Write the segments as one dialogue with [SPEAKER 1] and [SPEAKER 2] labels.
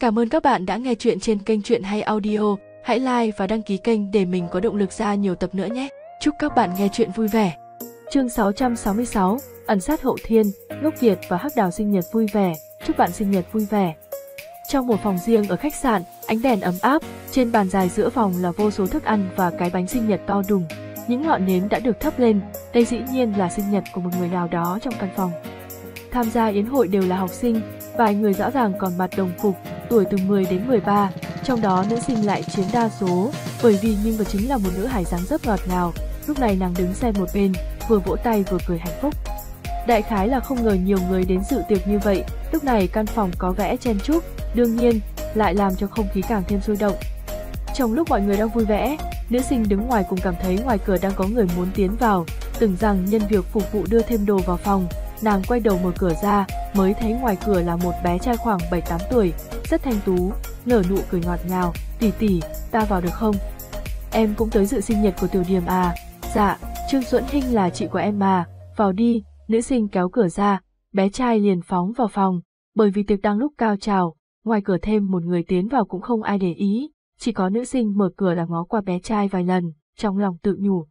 [SPEAKER 1] Cảm ơn các bạn đã nghe chuyện trên kênh Chuyện Hay Audio. Hãy like và đăng ký kênh để mình có động lực ra nhiều tập nữa nhé. Chúc các bạn nghe chuyện vui vẻ.
[SPEAKER 2] Chương 666, ẩn sát hậu thiên, Ngốc Kiệt và Hắc Đào sinh nhật vui vẻ. Chúc bạn sinh nhật vui vẻ. Trong một phòng riêng ở khách sạn, ánh đèn ấm áp, trên bàn dài giữa phòng là vô số thức ăn và cái bánh sinh nhật to đùng. Những ngọn nến đã được thắp lên, đây dĩ nhiên là sinh nhật của một người nào đó trong căn phòng. Tham gia yến hội đều là học sinh, vài người rõ ràng còn mặt đồng phục, tuổi từ 10 đến 13, trong đó nữ sinh lại chiếm đa số, bởi vì nhân vật chính là một nữ hải dáng dấp ngọt ngào, lúc này nàng đứng xem một bên, vừa vỗ tay vừa cười hạnh phúc. Đại khái là không ngờ nhiều người đến dự tiệc như vậy, lúc này căn phòng có vẻ chen chúc, đương nhiên, lại làm cho không khí càng thêm sôi động. Trong lúc mọi người đang vui vẻ, nữ sinh đứng ngoài cùng cảm thấy ngoài cửa đang có người muốn tiến vào, tưởng rằng nhân việc phục vụ đưa thêm đồ vào phòng, nàng quay đầu mở cửa ra, mới thấy ngoài cửa là một bé trai khoảng 7-8 tuổi, rất thanh tú, nở nụ cười ngọt ngào, tỷ tỷ, ta vào được không? Em cũng tới dự sinh nhật của tiểu điểm à? Dạ, Trương Duẫn Hinh là chị của em mà, vào đi, nữ sinh kéo cửa ra, bé trai liền phóng vào phòng, bởi vì tiệc đang lúc cao trào, ngoài cửa thêm một người tiến vào cũng không ai để ý, chỉ có nữ sinh mở cửa là ngó qua bé trai vài lần, trong lòng tự nhủ.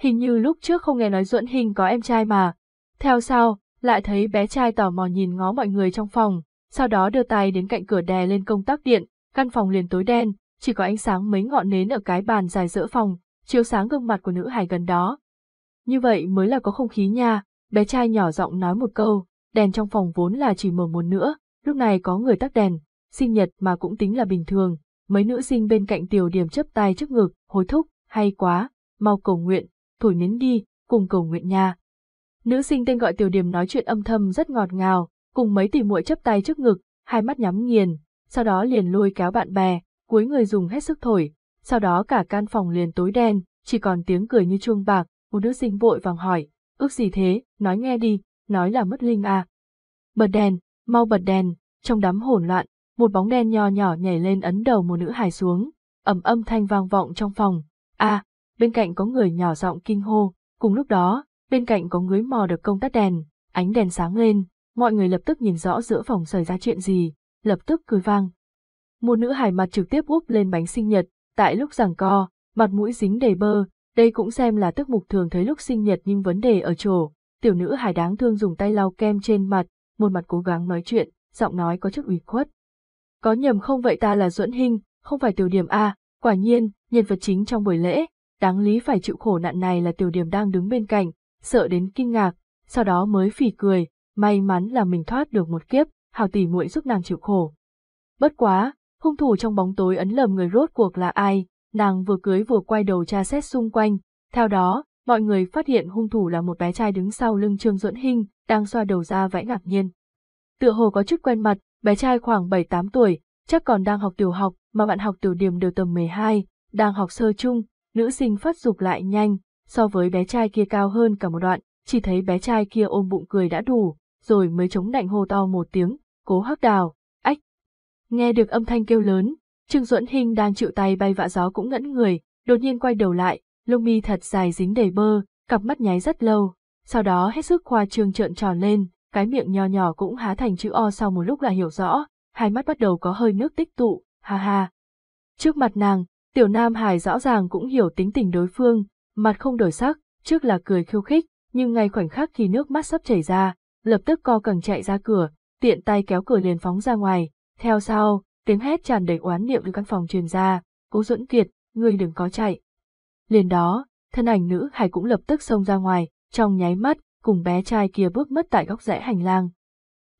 [SPEAKER 2] Hình như lúc trước không nghe nói Duẫn Hinh có em trai mà, theo sau, lại thấy bé trai tò mò nhìn ngó mọi người trong phòng, sau đó đưa tay đến cạnh cửa đè lên công tắc điện, căn phòng liền tối đen, chỉ có ánh sáng mấy ngọn nến ở cái bàn dài giữa phòng, chiếu sáng gương mặt của nữ hài gần đó. Như vậy mới là có không khí nha, bé trai nhỏ giọng nói một câu, đèn trong phòng vốn là chỉ mở một nữa, lúc này có người tắt đèn, sinh nhật mà cũng tính là bình thường, mấy nữ sinh bên cạnh tiểu điểm chấp tay trước ngực, hối thúc, hay quá, mau cầu nguyện, thổi nến đi, cùng cầu nguyện nha. Nữ sinh tên gọi tiểu điểm nói chuyện âm thầm rất ngọt ngào, cùng mấy tỷ muội chắp tay trước ngực, hai mắt nhắm nghiền, sau đó liền lôi kéo bạn bè, cuối người dùng hết sức thổi, sau đó cả căn phòng liền tối đen, chỉ còn tiếng cười như chuông bạc, một nữ sinh vội vàng hỏi, ước gì thế, nói nghe đi, nói là mất linh à. Bật đèn, mau bật đèn, trong đám hỗn loạn, một bóng đen nho nhỏ nhảy lên ấn đầu một nữ hài xuống, ầm âm thanh vang vọng trong phòng, a à, bên cạnh có người nhỏ giọng kinh hô, cùng lúc đó, bên cạnh có người mò được công tắt đèn, ánh đèn sáng lên, mọi người lập tức nhìn rõ giữa phòng xảy ra chuyện gì, lập tức cười vang. Một nữ hài mặt trực tiếp úp lên bánh sinh nhật, tại lúc giằng co, mặt mũi dính đầy bơ, đây cũng xem là tức mục thường thấy lúc sinh nhật nhưng vấn đề ở chỗ, tiểu nữ hài đáng thương dùng tay lau kem trên mặt, một mặt cố gắng nói chuyện, giọng nói có chút ủy khuất. Có nhầm không vậy ta là Duẫn Hinh, không phải tiểu điểm A, quả nhiên, nhân vật chính trong buổi lễ, đáng lý phải chịu khổ nạn này là tiểu điểm đang đứng bên cạnh, sợ đến kinh ngạc, sau đó mới phỉ cười, may mắn là mình thoát được một kiếp, hào tỷ muội giúp nàng chịu khổ. Bất quá, hung thủ trong bóng tối ấn lầm người rốt cuộc là ai, nàng vừa cưới vừa quay đầu tra xét xung quanh, theo đó, mọi người phát hiện hung thủ là một bé trai đứng sau lưng Trương Duẫn Hinh, đang xoa đầu ra vẽ ngạc nhiên. Tựa hồ có chút quen mặt, bé trai khoảng 7-8 tuổi, chắc còn đang học tiểu học, mà bạn học tiểu điểm đều tầm 12, đang học sơ chung, nữ sinh phát dục lại nhanh, so với bé trai kia cao hơn cả một đoạn, chỉ thấy bé trai kia ôm bụng cười đã đủ, rồi mới chống nạnh hô to một tiếng, cố hắc đào, ách. Nghe được âm thanh kêu lớn, Trương Duẫn Hinh đang chịu tay bay vạ gió cũng ngẫn người, đột nhiên quay đầu lại, lông mi thật dài dính đầy bơ, cặp mắt nháy rất lâu, sau đó hết sức khoa trương trợn tròn lên, cái miệng nho nhỏ cũng há thành chữ O sau một lúc là hiểu rõ, hai mắt bắt đầu có hơi nước tích tụ, ha ha. Trước mặt nàng, tiểu nam hải rõ ràng cũng hiểu tính tình đối phương, mặt không đổi sắc, trước là cười khiêu khích, nhưng ngay khoảnh khắc khi nước mắt sắp chảy ra, lập tức co cẳng chạy ra cửa, tiện tay kéo cửa liền phóng ra ngoài, theo sau, tiếng hét tràn đầy oán niệm từ căn phòng truyền ra, cố duẫn kiệt, ngươi đừng có chạy. Liền đó, thân ảnh nữ hải cũng lập tức xông ra ngoài, trong nháy mắt, cùng bé trai kia bước mất tại góc rẽ hành lang.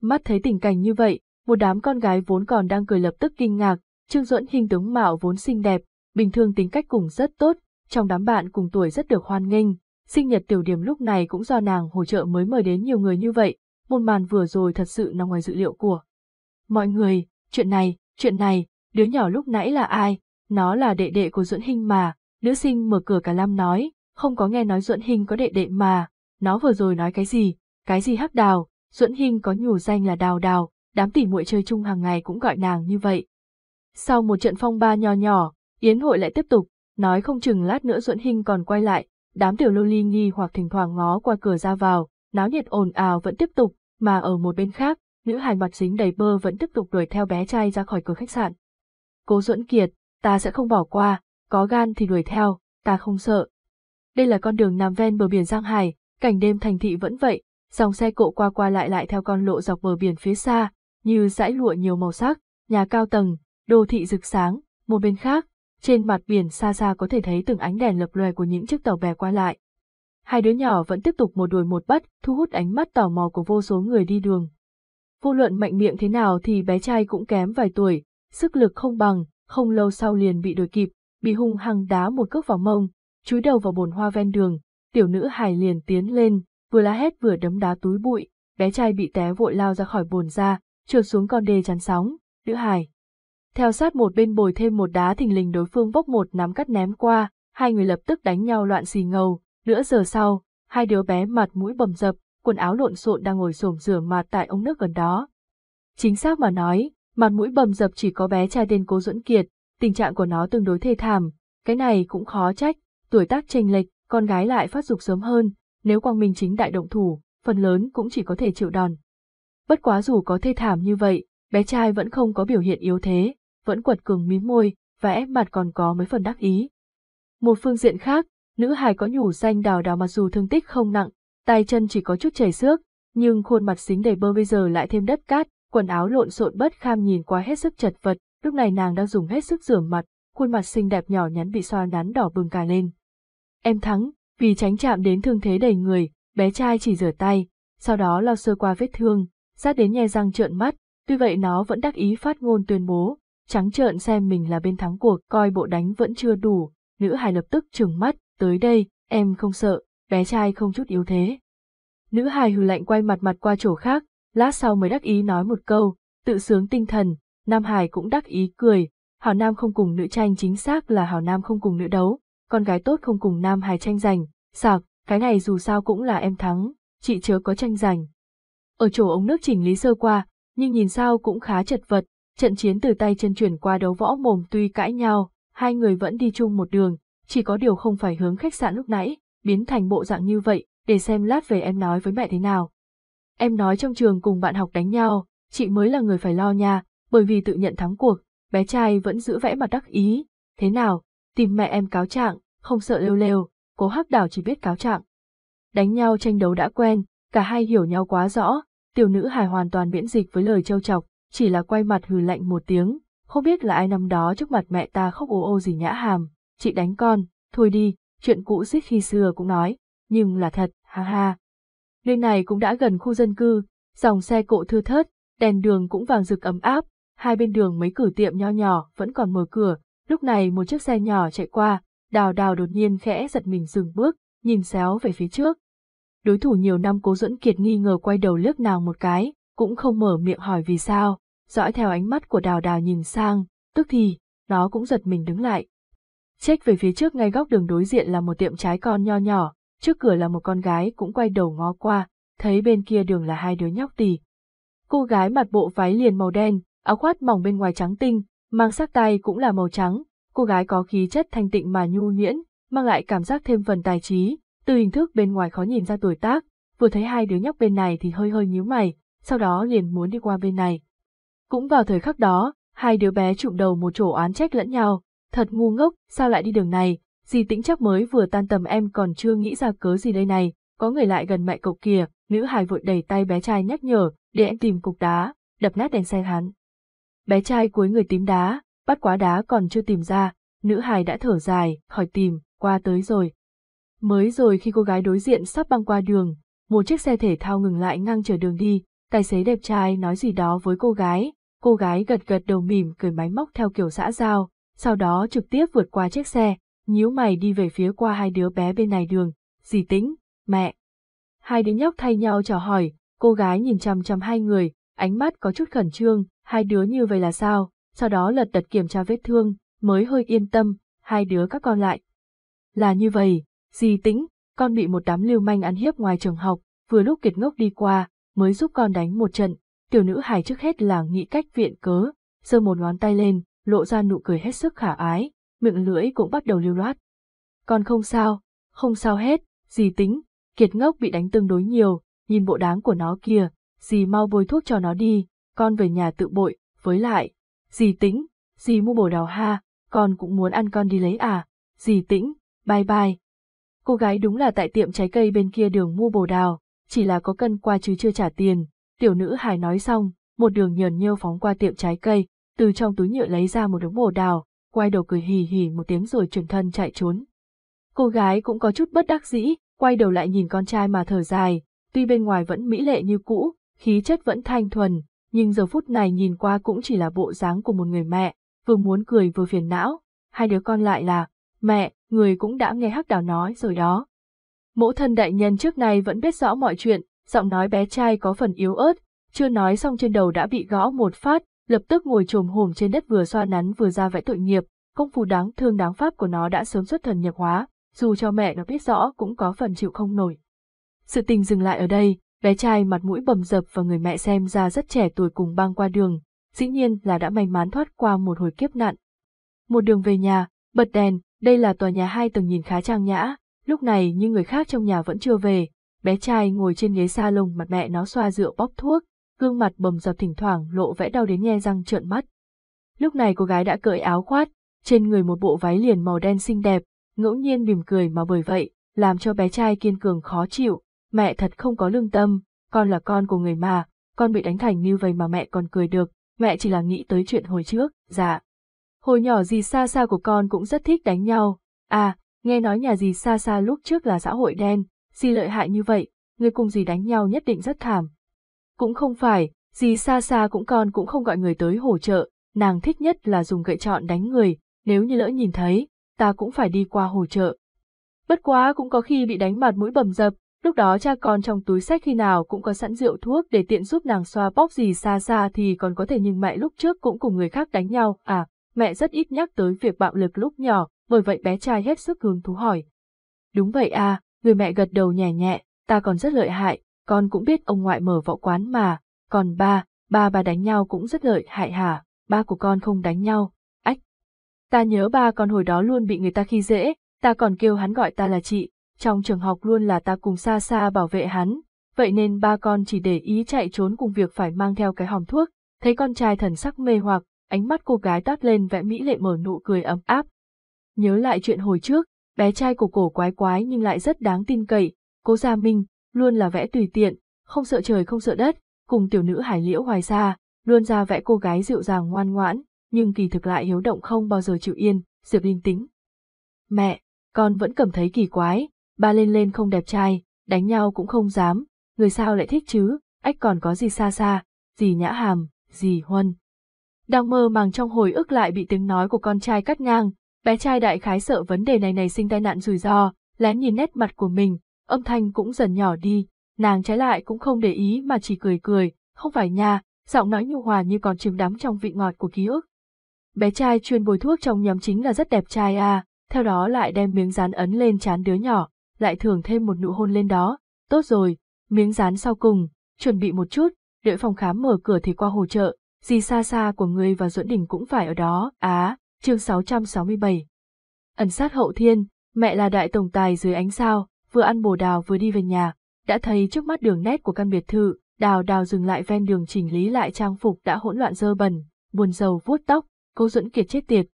[SPEAKER 2] Mắt thấy tình cảnh như vậy, một đám con gái vốn còn đang cười lập tức kinh ngạc, Trương Duẫn hình tướng mạo vốn xinh đẹp, bình thường tính cách cũng rất tốt, trong đám bạn cùng tuổi rất được hoan nghênh, sinh nhật tiểu điểm lúc này cũng do nàng hỗ trợ mới mời đến nhiều người như vậy, một màn vừa rồi thật sự nằm ngoài dự liệu của. Mọi người, chuyện này, chuyện này, đứa nhỏ lúc nãy là ai, nó là đệ đệ của Duẫn Hinh mà, nữ sinh mở cửa cả lam nói, không có nghe nói Duẫn Hinh có đệ đệ mà, nó vừa rồi nói cái gì, cái gì hắc đào, Duẫn Hinh có nhủ danh là đào đào, đám tỉ muội chơi chung hàng ngày cũng gọi nàng như vậy. Sau một trận phong ba nho nhỏ, yến hội lại tiếp tục, nói không chừng lát nữa Duẫn Hinh còn quay lại, đám tiểu lô ly nghi hoặc thỉnh thoảng ngó qua cửa ra vào, náo nhiệt ồn ào vẫn tiếp tục, mà ở một bên khác, nữ hài mặt dính đầy bơ vẫn tiếp tục đuổi theo bé trai ra khỏi cửa khách sạn. Cố Duẫn Kiệt, ta sẽ không bỏ qua, có gan thì đuổi theo, ta không sợ. Đây là con đường nằm ven bờ biển Giang Hải, cảnh đêm thành thị vẫn vậy, dòng xe cộ qua qua lại lại theo con lộ dọc bờ biển phía xa, như dãy lụa nhiều màu sắc, nhà cao tầng, đô thị rực sáng, một bên khác, trên mặt biển xa xa có thể thấy từng ánh đèn lập lòe của những chiếc tàu bè qua lại. Hai đứa nhỏ vẫn tiếp tục một đuổi một bắt, thu hút ánh mắt tò mò của vô số người đi đường. Vô luận mạnh miệng thế nào thì bé trai cũng kém vài tuổi, sức lực không bằng, không lâu sau liền bị đuổi kịp, bị hung hăng đá một cước vào mông, chúi đầu vào bồn hoa ven đường, tiểu nữ hài liền tiến lên, vừa la hét vừa đấm đá túi bụi, bé trai bị té vội lao ra khỏi bồn ra, trượt xuống con đê chắn sóng, nữ hài. Theo sát một bên bồi thêm một đá thình lình đối phương bốc một nắm cắt ném qua, hai người lập tức đánh nhau loạn xì ngầu, nửa giờ sau, hai đứa bé mặt mũi bầm dập, quần áo lộn xộn đang ngồi xổm rửa mặt tại ống nước gần đó. Chính xác mà nói, mặt mũi bầm dập chỉ có bé trai tên Cố Duẫn Kiệt, tình trạng của nó tương đối thê thảm, cái này cũng khó trách, tuổi tác chênh lệch, con gái lại phát dục sớm hơn, nếu Quang Minh chính đại động thủ, phần lớn cũng chỉ có thể chịu đòn. Bất quá dù có thê thảm như vậy, bé trai vẫn không có biểu hiện yếu thế, vẫn quật cường mí môi, vẽ mặt còn có mấy phần đắc ý. Một phương diện khác, nữ hài có nhủ danh đào đào mặc dù thương tích không nặng, tay chân chỉ có chút chảy xước, nhưng khuôn mặt xính đầy bơ bây giờ lại thêm đất cát, quần áo lộn xộn bất kham nhìn qua hết sức chật vật, lúc này nàng đang dùng hết sức rửa mặt, khuôn mặt xinh đẹp nhỏ nhắn bị xoa nắn đỏ bừng cả lên. Em thắng, vì tránh chạm đến thương thế đầy người, bé trai chỉ rửa tay, sau đó lau sơ qua vết thương, sát đến nhe răng trợn mắt, tuy vậy nó vẫn đắc ý phát ngôn tuyên bố, trắng trợn xem mình là bên thắng cuộc, coi bộ đánh vẫn chưa đủ, nữ hài lập tức trừng mắt, tới đây, em không sợ, bé trai không chút yếu thế. Nữ hài hừ lạnh quay mặt mặt qua chỗ khác, lát sau mới đắc ý nói một câu, tự sướng tinh thần, Nam Hải cũng đắc ý cười, Hảo Nam không cùng nữ tranh chính xác là Hảo Nam không cùng nữ đấu, con gái tốt không cùng Nam Hải tranh giành, sạc, cái này dù sao cũng là em thắng, chị chớ có tranh giành. Ở chỗ ống nước chỉnh lý sơ qua, nhưng nhìn sao cũng khá chật vật, trận chiến từ tay chân chuyển qua đấu võ mồm tuy cãi nhau, hai người vẫn đi chung một đường, chỉ có điều không phải hướng khách sạn lúc nãy, biến thành bộ dạng như vậy, để xem lát về em nói với mẹ thế nào. Em nói trong trường cùng bạn học đánh nhau, chị mới là người phải lo nha, bởi vì tự nhận thắng cuộc, bé trai vẫn giữ vẽ mặt đắc ý, thế nào, tìm mẹ em cáo trạng, không sợ lêu lêu, cố hắc đảo chỉ biết cáo trạng. Đánh nhau tranh đấu đã quen, cả hai hiểu nhau quá rõ, tiểu nữ hài hoàn toàn miễn dịch với lời trêu chọc, chỉ là quay mặt hừ lạnh một tiếng, không biết là ai năm đó trước mặt mẹ ta khóc ô ô gì nhã hàm, chị đánh con, thôi đi, chuyện cũ xích khi xưa cũng nói, nhưng là thật, ha ha. Nơi này cũng đã gần khu dân cư, dòng xe cộ thưa thớt, đèn đường cũng vàng rực ấm áp, hai bên đường mấy cửa tiệm nho nhỏ vẫn còn mở cửa, lúc này một chiếc xe nhỏ chạy qua, đào đào đột nhiên khẽ giật mình dừng bước, nhìn xéo về phía trước. Đối thủ nhiều năm cố dẫn kiệt nghi ngờ quay đầu liếc nào một cái, cũng không mở miệng hỏi vì sao, dõi theo ánh mắt của đào đào nhìn sang, tức thì, nó cũng giật mình đứng lại. Check về phía trước ngay góc đường đối diện là một tiệm trái con nho nhỏ, trước cửa là một con gái cũng quay đầu ngó qua, thấy bên kia đường là hai đứa nhóc tì. Cô gái mặc bộ váy liền màu đen, áo khoác mỏng bên ngoài trắng tinh, mang sắc tay cũng là màu trắng, cô gái có khí chất thanh tịnh mà nhu nhuyễn, mang lại cảm giác thêm phần tài trí, từ hình thức bên ngoài khó nhìn ra tuổi tác, vừa thấy hai đứa nhóc bên này thì hơi hơi nhíu mày, sau đó liền muốn đi qua bên này. Cũng vào thời khắc đó, hai đứa bé trụm đầu một chỗ án trách lẫn nhau, thật ngu ngốc, sao lại đi đường này, dì tĩnh chắc mới vừa tan tầm em còn chưa nghĩ ra cớ gì đây này, có người lại gần mẹ cậu kìa, nữ hài vội đẩy tay bé trai nhắc nhở, để em tìm cục đá, đập nát đèn xe hắn. Bé trai cuối người tím đá, bắt quá đá còn chưa tìm ra, nữ hài đã thở dài, khỏi tìm, qua tới rồi. Mới rồi khi cô gái đối diện sắp băng qua đường, một chiếc xe thể thao ngừng lại ngang chờ đường đi, tài xế đẹp trai nói gì đó với cô gái, cô gái gật gật đầu mỉm cười máy móc theo kiểu xã giao, sau đó trực tiếp vượt qua chiếc xe, nhíu mày đi về phía qua hai đứa bé bên này đường, dì tĩnh, mẹ. Hai đứa nhóc thay nhau chào hỏi, cô gái nhìn chăm chăm hai người, ánh mắt có chút khẩn trương, hai đứa như vậy là sao, sau đó lật đật kiểm tra vết thương, mới hơi yên tâm, hai đứa các con lại. Là như vậy, dì tĩnh, con bị một đám lưu manh ăn hiếp ngoài trường học, vừa lúc kiệt ngốc đi qua, mới giúp con đánh một trận, tiểu nữ hài trước hết là nghĩ cách viện cớ, giơ một ngón tay lên, lộ ra nụ cười hết sức khả ái, miệng lưỡi cũng bắt đầu lưu loát. Con không sao, không sao hết, gì tính, kiệt ngốc bị đánh tương đối nhiều, nhìn bộ đáng của nó kìa, dì mau bôi thuốc cho nó đi, con về nhà tự bội, với lại, dì tính, dì mua bồ đào ha, con cũng muốn ăn con đi lấy à, dì tĩnh, bye bye. Cô gái đúng là tại tiệm trái cây bên kia đường mua bồ đào, chỉ là có cân qua chứ chưa trả tiền, tiểu nữ hài nói xong, một đường nhờn nhơ phóng qua tiệm trái cây, từ trong túi nhựa lấy ra một đống bồ đào, quay đầu cười hì hì một tiếng rồi chuyển thân chạy trốn. Cô gái cũng có chút bất đắc dĩ, quay đầu lại nhìn con trai mà thở dài, tuy bên ngoài vẫn mỹ lệ như cũ, khí chất vẫn thanh thuần, nhưng giờ phút này nhìn qua cũng chỉ là bộ dáng của một người mẹ, vừa muốn cười vừa phiền não, hai đứa con lại là, mẹ, người cũng đã nghe hắc đào nói rồi đó. Mẫu thân đại nhân trước nay vẫn biết rõ mọi chuyện, giọng nói bé trai có phần yếu ớt, chưa nói xong trên đầu đã bị gõ một phát, lập tức ngồi trồm hổm trên đất vừa xoa nắn vừa ra vẽ tội nghiệp, công phu đáng thương đáng pháp của nó đã sớm xuất thần nhập hóa, dù cho mẹ nó biết rõ cũng có phần chịu không nổi. Sự tình dừng lại ở đây, bé trai mặt mũi bầm dập và người mẹ xem ra rất trẻ tuổi cùng băng qua đường, dĩ nhiên là đã may mắn thoát qua một hồi kiếp nạn. Một đường về nhà, bật đèn, đây là tòa nhà hai tầng nhìn khá trang nhã, lúc này như người khác trong nhà vẫn chưa về, bé trai ngồi trên ghế salon mặt mẹ nó xoa rượu bóp thuốc, gương mặt bầm dập thỉnh thoảng lộ vẽ đau đến nhe răng trợn mắt. Lúc này cô gái đã cởi áo khoát, trên người một bộ váy liền màu đen xinh đẹp, ngẫu nhiên mỉm cười mà bởi vậy, làm cho bé trai kiên cường khó chịu, mẹ thật không có lương tâm, con là con của người mà, con bị đánh thành như vậy mà mẹ còn cười được, mẹ chỉ là nghĩ tới chuyện hồi trước, dạ. Hồi nhỏ gì xa xa của con cũng rất thích đánh nhau, à, nghe nói nhà gì xa xa lúc trước là xã hội đen, gì lợi hại như vậy, người cùng gì đánh nhau nhất định rất thảm. Cũng không phải, gì xa xa cũng con cũng không gọi người tới hỗ trợ, nàng thích nhất là dùng gậy chọn đánh người, nếu như lỡ nhìn thấy, ta cũng phải đi qua hỗ trợ. Bất quá cũng có khi bị đánh mặt mũi bầm dập, lúc đó cha con trong túi sách khi nào cũng có sẵn rượu thuốc để tiện giúp nàng xoa bóp gì xa xa thì còn có thể nhưng mẹ lúc trước cũng cùng người khác đánh nhau, à, mẹ rất ít nhắc tới việc bạo lực lúc nhỏ, bởi vậy bé trai hết sức hứng thú hỏi. Đúng vậy à, người mẹ gật đầu nhẹ nhẹ, ta còn rất lợi hại, con cũng biết ông ngoại mở võ quán mà, còn ba, ba bà đánh nhau cũng rất lợi hại hả, ba của con không đánh nhau, ách. Ta nhớ ba con hồi đó luôn bị người ta khi dễ, ta còn kêu hắn gọi ta là chị, trong trường học luôn là ta cùng xa xa bảo vệ hắn, vậy nên ba con chỉ để ý chạy trốn cùng việc phải mang theo cái hòm thuốc, thấy con trai thần sắc mê hoặc, ánh mắt cô gái toát lên vẽ mỹ lệ mở nụ cười ấm áp. Nhớ lại chuyện hồi trước, bé trai của cổ quái quái nhưng lại rất đáng tin cậy, cố Gia Minh, luôn là vẽ tùy tiện, không sợ trời không sợ đất, cùng tiểu nữ hải liễu hoài xa, luôn ra vẽ cô gái dịu dàng ngoan ngoãn, nhưng kỳ thực lại hiếu động không bao giờ chịu yên, Diệp Linh tính. Mẹ, con vẫn cảm thấy kỳ quái, ba lên lên không đẹp trai, đánh nhau cũng không dám, người sao lại thích chứ, ách còn có gì xa xa, gì nhã hàm, gì huân. Đang mơ màng trong hồi ức lại bị tiếng nói của con trai cắt ngang, bé trai đại khái sợ vấn đề này này sinh tai nạn rủi ro, lén nhìn nét mặt của mình, âm thanh cũng dần nhỏ đi, nàng trái lại cũng không để ý mà chỉ cười cười, không phải nha, giọng nói nhu hòa như còn chìm đắm trong vị ngọt của ký ức. Bé trai chuyên bồi thuốc trong nhóm chính là rất đẹp trai à, theo đó lại đem miếng dán ấn lên chán đứa nhỏ, lại thưởng thêm một nụ hôn lên đó, tốt rồi, miếng dán sau cùng, chuẩn bị một chút, đợi phòng khám mở cửa thì qua hỗ trợ, gì xa xa của ngươi và Duẫn Đình cũng phải ở đó, á, chương 667. Ẩn sát hậu thiên, mẹ là đại tổng tài dưới ánh sao, vừa ăn bồ đào vừa đi về nhà, đã thấy trước mắt đường nét của căn biệt thự, đào đào dừng lại ven đường chỉnh lý lại trang phục đã hỗn loạn dơ bẩn, buồn rầu vuốt tóc, cô dẫn Kiệt chết tiệt.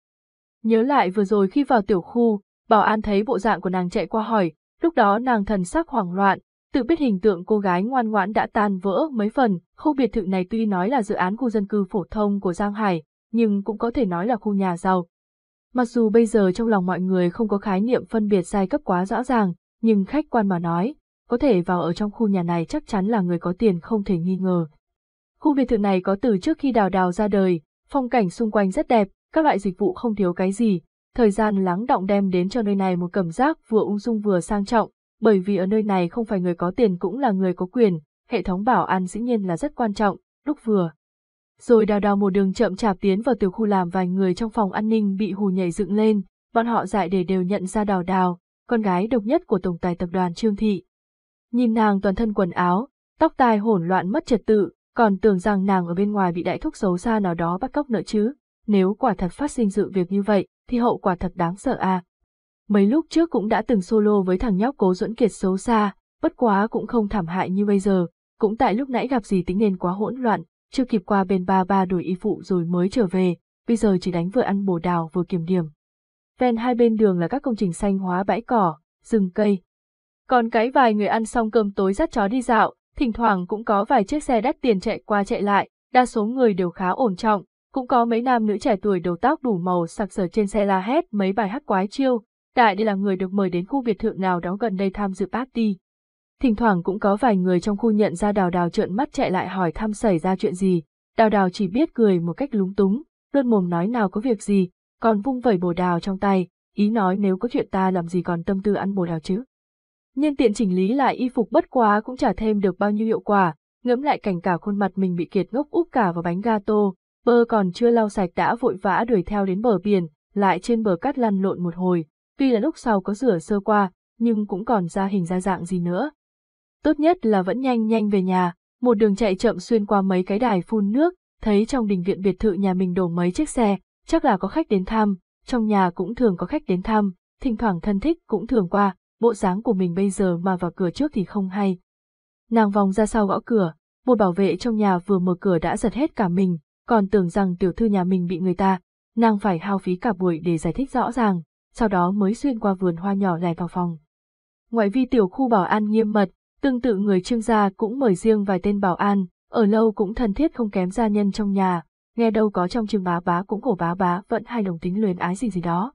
[SPEAKER 2] Nhớ lại vừa rồi khi vào tiểu khu, bảo an thấy bộ dạng của nàng chạy qua hỏi, lúc đó nàng thần sắc hoảng loạn, tự biết hình tượng cô gái ngoan ngoãn đã tan vỡ mấy phần, khu biệt thự này tuy nói là dự án khu dân cư phổ thông của Giang Hải, nhưng cũng có thể nói là khu nhà giàu. Mặc dù bây giờ trong lòng mọi người không có khái niệm phân biệt giai cấp quá rõ ràng, nhưng khách quan mà nói, có thể vào ở trong khu nhà này chắc chắn là người có tiền không thể nghi ngờ. Khu biệt thự này có từ trước khi đào đào ra đời, phong cảnh xung quanh rất đẹp, các loại dịch vụ không thiếu cái gì, thời gian lắng động đem đến cho nơi này một cảm giác vừa ung dung vừa sang trọng, bởi vì ở nơi này không phải người có tiền cũng là người có quyền, hệ thống bảo an dĩ nhiên là rất quan trọng, lúc vừa. Rồi đào đào một đường chậm chạp tiến vào tiểu khu làm vài người trong phòng an ninh bị hù nhảy dựng lên, bọn họ dại để đều nhận ra đào đào, con gái độc nhất của tổng tài tập đoàn Trương Thị. Nhìn nàng toàn thân quần áo, tóc tai hỗn loạn mất trật tự, còn tưởng rằng nàng ở bên ngoài bị đại thúc xấu xa nào đó bắt cóc nợ chứ. Nếu quả thật phát sinh sự việc như vậy, thì hậu quả thật đáng sợ à. Mấy lúc trước cũng đã từng solo với thằng nhóc cố dẫn kiệt xấu xa, bất quá cũng không thảm hại như bây giờ, cũng tại lúc nãy gặp gì tính nên quá hỗn loạn, chưa kịp qua bên ba ba đổi y phụ rồi mới trở về, bây giờ chỉ đánh vừa ăn bồ đào vừa kiểm điểm. Ven hai bên đường là các công trình xanh hóa bãi cỏ, rừng cây. Còn cái vài người ăn xong cơm tối dắt chó đi dạo, thỉnh thoảng cũng có vài chiếc xe đắt tiền chạy qua chạy lại, đa số người đều khá ổn trọng, cũng có mấy nam nữ trẻ tuổi đầu tóc đủ màu sặc sỡ trên xe la hét mấy bài hát quái chiêu, đại đây là người được mời đến khu biệt thự nào đó gần đây tham dự party. Thỉnh thoảng cũng có vài người trong khu nhận ra đào đào trợn mắt chạy lại hỏi thăm xảy ra chuyện gì, đào đào chỉ biết cười một cách lúng túng, luôn mồm nói nào có việc gì, còn vung vẩy bồ đào trong tay, ý nói nếu có chuyện ta làm gì còn tâm tư ăn bồ đào chứ. Nhân tiện chỉnh lý lại y phục bất quá cũng chả thêm được bao nhiêu hiệu quả, ngẫm lại cảnh cả khuôn mặt mình bị kiệt ngốc úp cả vào bánh gato, bơ còn chưa lau sạch đã vội vã đuổi theo đến bờ biển, lại trên bờ cát lăn lộn một hồi, tuy là lúc sau có rửa sơ qua, nhưng cũng còn ra hình ra dạng gì nữa. Tốt nhất là vẫn nhanh nhanh về nhà, một đường chạy chậm xuyên qua mấy cái đài phun nước, thấy trong đình viện biệt thự nhà mình đổ mấy chiếc xe, chắc là có khách đến thăm, trong nhà cũng thường có khách đến thăm, thỉnh thoảng thân thích cũng thường qua, bộ dáng của mình bây giờ mà vào cửa trước thì không hay. Nàng vòng ra sau gõ cửa, một bảo vệ trong nhà vừa mở cửa đã giật hết cả mình, còn tưởng rằng tiểu thư nhà mình bị người ta, nàng phải hao phí cả buổi để giải thích rõ ràng, sau đó mới xuyên qua vườn hoa nhỏ lẻ vào phòng. Ngoại vi tiểu khu bảo an nghiêm mật, tương tự người trương gia cũng mời riêng vài tên bảo an, ở lâu cũng thân thiết không kém gia nhân trong nhà, nghe đâu có trong trương bá bá cũng cổ bá bá vẫn hai đồng tính luyến ái gì gì đó.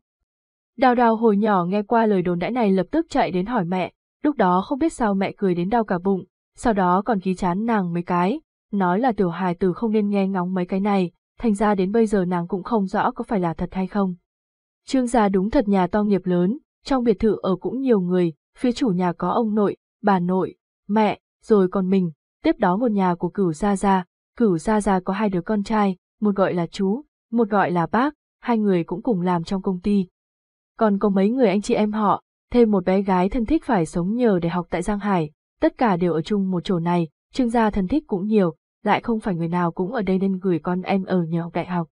[SPEAKER 2] Đào đào hồi nhỏ nghe qua lời đồn đãi này lập tức chạy đến hỏi mẹ, lúc đó không biết sao mẹ cười đến đau cả bụng, sau đó còn ký chán nàng mấy cái, nói là tiểu hài tử không nên nghe ngóng mấy cái này, thành ra đến bây giờ nàng cũng không rõ có phải là thật hay không. Trương gia đúng thật nhà to nghiệp lớn, trong biệt thự ở cũng nhiều người, phía chủ nhà có ông nội, bà nội, mẹ, rồi còn mình, tiếp đó một nhà của cửu gia gia, cửu gia gia có hai đứa con trai, một gọi là chú, một gọi là bác, hai người cũng cùng làm trong công ty. Còn có mấy người anh chị em họ, thêm một bé gái thân thích phải sống nhờ để học tại Giang Hải, tất cả đều ở chung một chỗ này, trương gia thân thích cũng nhiều, lại không phải người nào cũng ở đây nên gửi con em ở nhờ học đại học.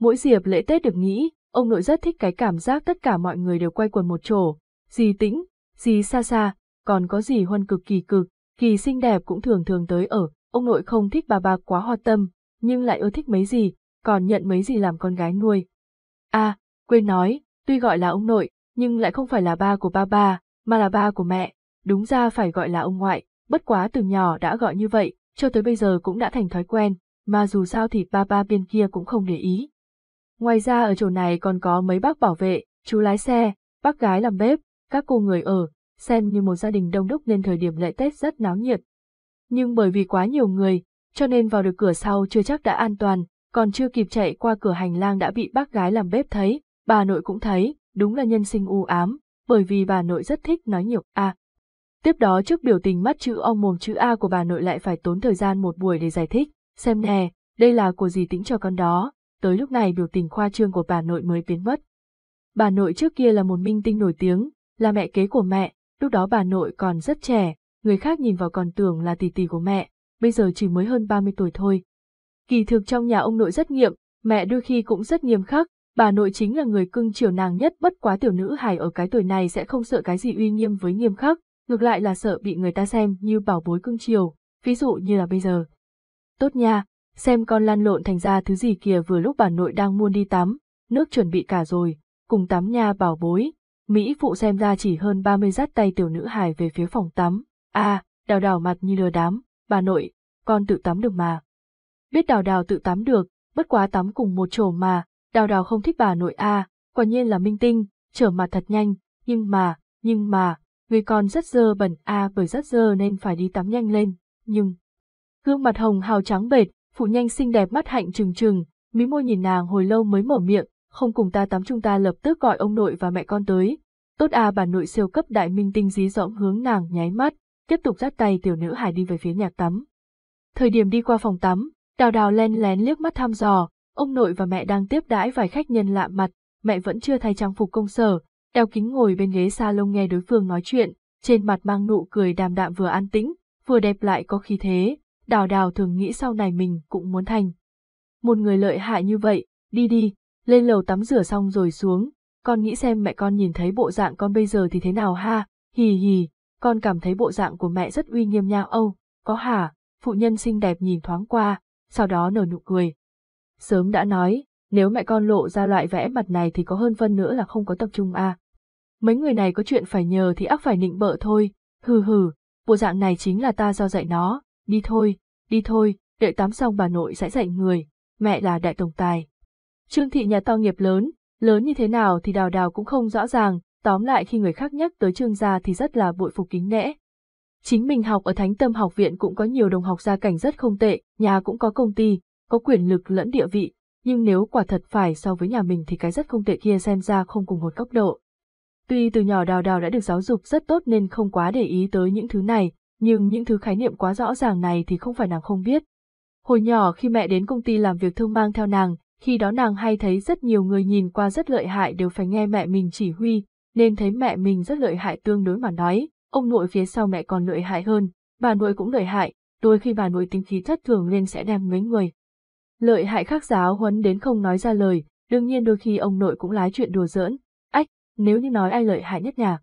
[SPEAKER 2] Mỗi dịp lễ Tết được nghĩ, ông nội rất thích cái cảm giác tất cả mọi người đều quay quần một chỗ, gì tĩnh, gì xa xa, còn có gì huân cực kỳ cực, kỳ xinh đẹp cũng thường thường tới ở, ông nội không thích bà bà quá hoa tâm, nhưng lại ưa thích mấy gì, còn nhận mấy gì làm con gái nuôi. À, quên nói, tuy gọi là ông nội, nhưng lại không phải là ba của ba ba, mà là ba của mẹ, đúng ra phải gọi là ông ngoại, bất quá từ nhỏ đã gọi như vậy, cho tới bây giờ cũng đã thành thói quen, mà dù sao thì ba ba bên kia cũng không để ý. Ngoài ra ở chỗ này còn có mấy bác bảo vệ, chú lái xe, bác gái làm bếp, các cô người ở, xem như một gia đình đông đúc nên thời điểm lễ Tết rất náo nhiệt. Nhưng bởi vì quá nhiều người, cho nên vào được cửa sau chưa chắc đã an toàn, còn chưa kịp chạy qua cửa hành lang đã bị bác gái làm bếp thấy, bà nội cũng thấy, đúng là nhân sinh u ám, bởi vì bà nội rất thích nói nhiều a. À. Tiếp đó trước biểu tình mắt chữ ông mồm chữ A của bà nội lại phải tốn thời gian một buổi để giải thích, xem nè, đây là của gì tĩnh cho con đó, tới lúc này biểu tình khoa trương của bà nội mới biến mất. Bà nội trước kia là một minh tinh nổi tiếng, là mẹ kế của mẹ, lúc đó bà nội còn rất trẻ, người khác nhìn vào còn tưởng là tỷ tỷ của mẹ, bây giờ chỉ mới hơn 30 tuổi thôi. Kỳ thực trong nhà ông nội rất nghiêm, mẹ đôi khi cũng rất nghiêm khắc, bà nội chính là người cưng chiều nàng nhất bất quá tiểu nữ hài ở cái tuổi này sẽ không sợ cái gì uy nghiêm với nghiêm khắc, ngược lại là sợ bị người ta xem như bảo bối cưng chiều, ví dụ như là bây giờ. Tốt nha, xem con lăn lộn thành ra thứ gì kìa vừa lúc bà nội đang muôn đi tắm, nước chuẩn bị cả rồi, cùng tắm nha bảo bối. Mỹ phụ xem ra chỉ hơn 30 dắt tay tiểu nữ hài về phía phòng tắm, a đào đào mặt như lừa đám, bà nội, con tự tắm được mà. Biết đào đào tự tắm được, bất quá tắm cùng một chỗ mà, đào đào không thích bà nội a quả nhiên là minh tinh, trở mặt thật nhanh, nhưng mà, nhưng mà, người con rất dơ bẩn a bởi rất dơ nên phải đi tắm nhanh lên, nhưng... Gương mặt hồng hào trắng bệt, phụ nhanh xinh đẹp mắt hạnh trừng trừng, mí môi nhìn nàng hồi lâu mới mở miệng, không cùng ta tắm chúng ta lập tức gọi ông nội và mẹ con tới. Tốt à bà nội siêu cấp đại minh tinh dí dõm hướng nàng nháy mắt, tiếp tục dắt tay tiểu nữ hải đi về phía nhà tắm. Thời điểm đi qua phòng tắm, đào đào len lén liếc mắt thăm dò, ông nội và mẹ đang tiếp đãi vài khách nhân lạ mặt, mẹ vẫn chưa thay trang phục công sở, đeo kính ngồi bên ghế salon nghe đối phương nói chuyện, trên mặt mang nụ cười đàm đạm vừa an tĩnh, vừa đẹp lại có khí thế, đào đào thường nghĩ sau này mình cũng muốn thành. Một người lợi hại như vậy, đi đi, lên lầu tắm rửa xong rồi xuống, con nghĩ xem mẹ con nhìn thấy bộ dạng con bây giờ thì thế nào ha, hì hì, con cảm thấy bộ dạng của mẹ rất uy nghiêm nha Âu, có hả, phụ nhân xinh đẹp nhìn thoáng qua, sau đó nở nụ cười. Sớm đã nói, nếu mẹ con lộ ra loại vẽ mặt này thì có hơn phân nữa là không có tập trung a. À. Mấy người này có chuyện phải nhờ thì ác phải nịnh bợ thôi, hừ hừ, bộ dạng này chính là ta do dạy nó, đi thôi, đi thôi, đợi tắm xong bà nội sẽ dạy người, mẹ là đại tổng tài. Trương thị nhà to nghiệp lớn, lớn như thế nào thì đào đào cũng không rõ ràng, tóm lại khi người khác nhắc tới trương gia thì rất là bội phục kính nể. Chính mình học ở Thánh Tâm học viện cũng có nhiều đồng học gia cảnh rất không tệ, nhà cũng có công ty, có quyền lực lẫn địa vị, nhưng nếu quả thật phải so với nhà mình thì cái rất không tệ kia xem ra không cùng một cấp độ. Tuy từ nhỏ đào đào đã được giáo dục rất tốt nên không quá để ý tới những thứ này, nhưng những thứ khái niệm quá rõ ràng này thì không phải nàng không biết. Hồi nhỏ khi mẹ đến công ty làm việc thương mang theo nàng, khi đó nàng hay thấy rất nhiều người nhìn qua rất lợi hại đều phải nghe mẹ mình chỉ huy, nên thấy mẹ mình rất lợi hại tương đối mà nói, ông nội phía sau mẹ còn lợi hại hơn, bà nội cũng lợi hại, đôi khi bà nội tính khí thất thường nên sẽ đem mấy người. Lợi hại khác giáo huấn đến không nói ra lời, đương nhiên đôi khi ông nội cũng lái chuyện đùa giỡn, ách, nếu như nói ai lợi hại nhất nhà.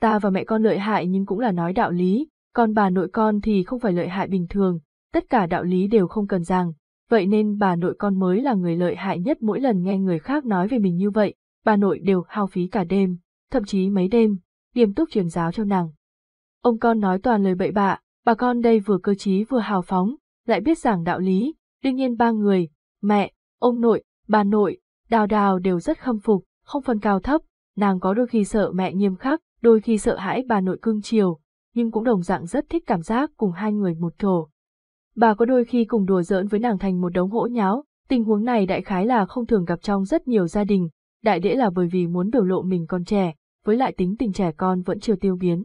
[SPEAKER 2] Ta và mẹ con lợi hại nhưng cũng là nói đạo lý, còn bà nội con thì không phải lợi hại bình thường, tất cả đạo lý đều không cần rằng, vậy nên bà nội con mới là người lợi hại nhất mỗi lần nghe người khác nói về mình như vậy, bà nội đều hao phí cả đêm, thậm chí mấy đêm, nghiêm túc truyền giáo cho nàng. Ông con nói toàn lời bậy bạ, bà con đây vừa cơ trí vừa hào phóng, lại biết giảng đạo lý, đương nhiên ba người, mẹ, ông nội, bà nội, đào đào đều rất khâm phục, không phân cao thấp, nàng có đôi khi sợ mẹ nghiêm khắc, đôi khi sợ hãi bà nội cưng chiều, nhưng cũng đồng dạng rất thích cảm giác cùng hai người một thổ. Bà có đôi khi cùng đùa giỡn với nàng thành một đống hỗ nháo, tình huống này đại khái là không thường gặp trong rất nhiều gia đình, đại đễ là bởi vì muốn biểu lộ mình còn trẻ, với lại tính tình trẻ con vẫn chưa tiêu biến.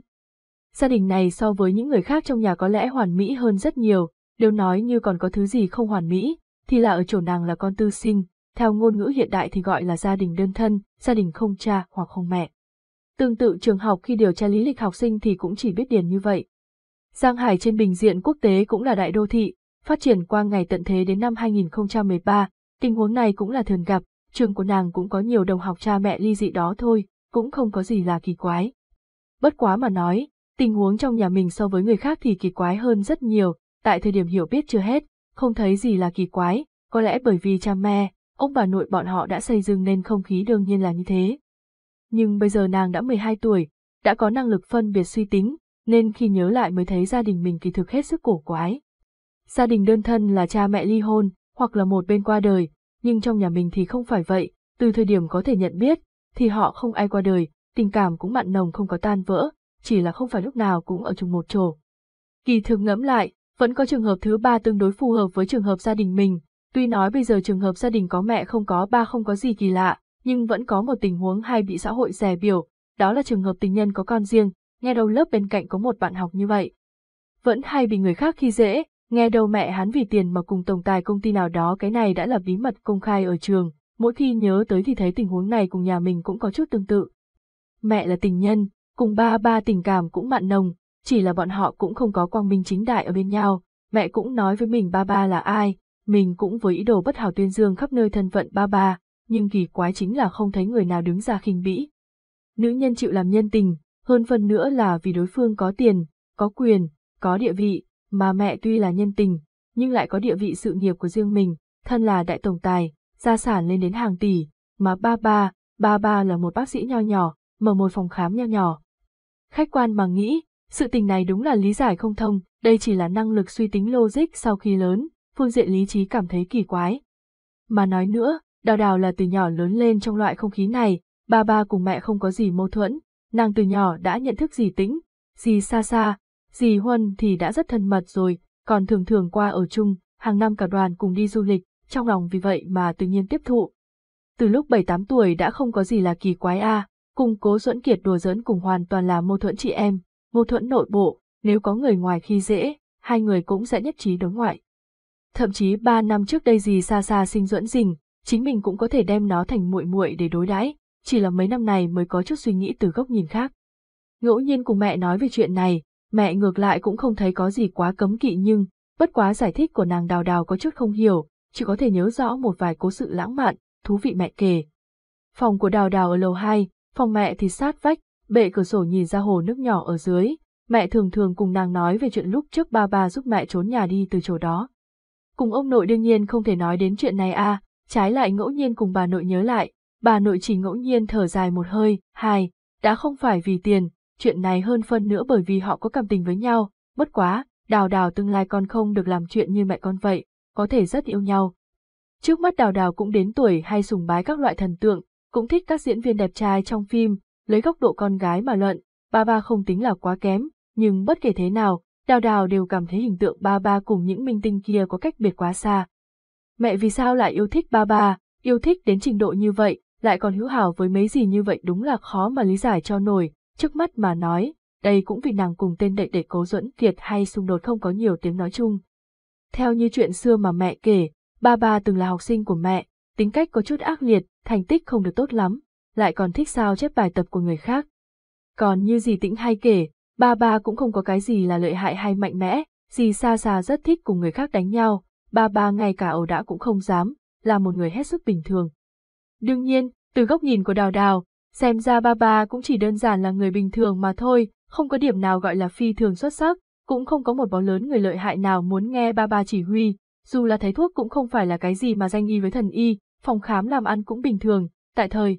[SPEAKER 2] Gia đình này so với những người khác trong nhà có lẽ hoàn mỹ hơn rất nhiều, nếu nói như còn có thứ gì không hoàn mỹ, thì là ở chỗ nàng là con tư sinh, theo ngôn ngữ hiện đại thì gọi là gia đình đơn thân, gia đình không cha hoặc không mẹ. Tương tự trường học khi điều tra lý lịch học sinh thì cũng chỉ biết điền như vậy. Giang Hải trên bình diện quốc tế cũng là đại đô thị, phát triển qua ngày tận thế đến năm 2013, tình huống này cũng là thường gặp, trường của nàng cũng có nhiều đồng học cha mẹ ly dị đó thôi, cũng không có gì là kỳ quái. Bất quá mà nói, tình huống trong nhà mình so với người khác thì kỳ quái hơn rất nhiều, tại thời điểm hiểu biết chưa hết, không thấy gì là kỳ quái, có lẽ bởi vì cha mẹ, ông bà nội bọn họ đã xây dựng nên không khí đương nhiên là như thế. Nhưng bây giờ nàng đã 12 tuổi, đã có năng lực phân biệt suy tính, nên khi nhớ lại mới thấy gia đình mình kỳ thực hết sức cổ quái. Gia đình đơn thân là cha mẹ ly hôn, hoặc là một bên qua đời, nhưng trong nhà mình thì không phải vậy, từ thời điểm có thể nhận biết, thì họ không ai qua đời, tình cảm cũng mặn nồng không có tan vỡ, chỉ là không phải lúc nào cũng ở chung một chỗ. Kỳ thực ngẫm lại, vẫn có trường hợp thứ ba tương đối phù hợp với trường hợp gia đình mình, tuy nói bây giờ trường hợp gia đình có mẹ không có ba không có gì kỳ lạ, nhưng vẫn có một tình huống hay bị xã hội rẻ biểu, đó là trường hợp tình nhân có con riêng, nghe đầu lớp bên cạnh có một bạn học như vậy. Vẫn hay bị người khác khi dễ, nghe đầu mẹ hắn vì tiền mà cùng tổng tài công ty nào đó cái này đã là bí mật công khai ở trường, mỗi khi nhớ tới thì thấy tình huống này cùng nhà mình cũng có chút tương tự. Mẹ là tình nhân, cùng ba ba tình cảm cũng mặn nồng, chỉ là bọn họ cũng không có quang minh chính đại ở bên nhau, mẹ cũng nói với mình ba ba là ai, mình cũng với ý đồ bất hảo tuyên dương khắp nơi thân phận ba ba, nhưng kỳ quái chính là không thấy người nào đứng ra khinh bỉ. Nữ nhân chịu làm nhân tình, hơn phần nữa là vì đối phương có tiền, có quyền, có địa vị, mà mẹ tuy là nhân tình, nhưng lại có địa vị sự nghiệp của riêng mình, thân là đại tổng tài, gia sản lên đến hàng tỷ, mà ba ba, ba ba là một bác sĩ nho nhỏ, mở một phòng khám nho nhỏ. Khách quan mà nghĩ, sự tình này đúng là lý giải không thông, đây chỉ là năng lực suy tính logic sau khi lớn, phương diện lý trí cảm thấy kỳ quái. Mà nói nữa, Đào Đào là từ nhỏ lớn lên trong loại không khí này, ba ba cùng mẹ không có gì mâu thuẫn, nàng từ nhỏ đã nhận thức gì tĩnh, gì xa xa, gì huân thì đã rất thân mật rồi, còn thường thường qua ở chung, hàng năm cả đoàn cùng đi du lịch, trong lòng vì vậy mà tự nhiên tiếp thụ. Từ lúc 7-8 tuổi đã không có gì là kỳ quái a, cùng cố duẫn kiệt đùa giỡn cùng hoàn toàn là mâu thuẫn chị em, mâu thuẫn nội bộ, nếu có người ngoài khi dễ, hai người cũng sẽ nhất trí đối ngoại. Thậm chí ba năm trước đây gì xa xa sinh duẫn dình, chính mình cũng có thể đem nó thành muội muội để đối đãi, chỉ là mấy năm này mới có chút suy nghĩ từ góc nhìn khác. Ngẫu nhiên cùng mẹ nói về chuyện này, mẹ ngược lại cũng không thấy có gì quá cấm kỵ nhưng, bất quá giải thích của nàng đào đào có chút không hiểu, chỉ có thể nhớ rõ một vài cố sự lãng mạn, thú vị mẹ kể. Phòng của đào đào ở lầu 2, phòng mẹ thì sát vách, bệ cửa sổ nhìn ra hồ nước nhỏ ở dưới, mẹ thường thường cùng nàng nói về chuyện lúc trước ba ba giúp mẹ trốn nhà đi từ chỗ đó. Cùng ông nội đương nhiên không thể nói đến chuyện này à, trái lại ngẫu nhiên cùng bà nội nhớ lại, bà nội chỉ ngẫu nhiên thở dài một hơi, hai, đã không phải vì tiền, chuyện này hơn phân nữa bởi vì họ có cảm tình với nhau, bất quá, đào đào tương lai con không được làm chuyện như mẹ con vậy, có thể rất yêu nhau. Trước mắt đào đào cũng đến tuổi hay sùng bái các loại thần tượng, cũng thích các diễn viên đẹp trai trong phim, lấy góc độ con gái mà luận, ba ba không tính là quá kém, nhưng bất kể thế nào, đào đào đều cảm thấy hình tượng ba ba cùng những minh tinh kia có cách biệt quá xa. Mẹ vì sao lại yêu thích ba ba, yêu thích đến trình độ như vậy, lại còn hữu hảo với mấy gì như vậy đúng là khó mà lý giải cho nổi, trước mắt mà nói, đây cũng vì nàng cùng tên đệ đệ cố duẫn kiệt hay xung đột không có nhiều tiếng nói chung. Theo như chuyện xưa mà mẹ kể, ba ba từng là học sinh của mẹ, tính cách có chút ác liệt, thành tích không được tốt lắm, lại còn thích sao chép bài tập của người khác. Còn như dì tĩnh hay kể, ba ba cũng không có cái gì là lợi hại hay mạnh mẽ, dì xa xa rất thích cùng người khác đánh nhau, ba ba ngay cả ẩu đã cũng không dám, là một người hết sức bình thường. Đương nhiên, từ góc nhìn của đào đào, xem ra ba ba cũng chỉ đơn giản là người bình thường mà thôi, không có điểm nào gọi là phi thường xuất sắc, cũng không có một bó lớn người lợi hại nào muốn nghe ba ba chỉ huy, dù là thấy thuốc cũng không phải là cái gì mà danh y với thần y, phòng khám làm ăn cũng bình thường, tại thời.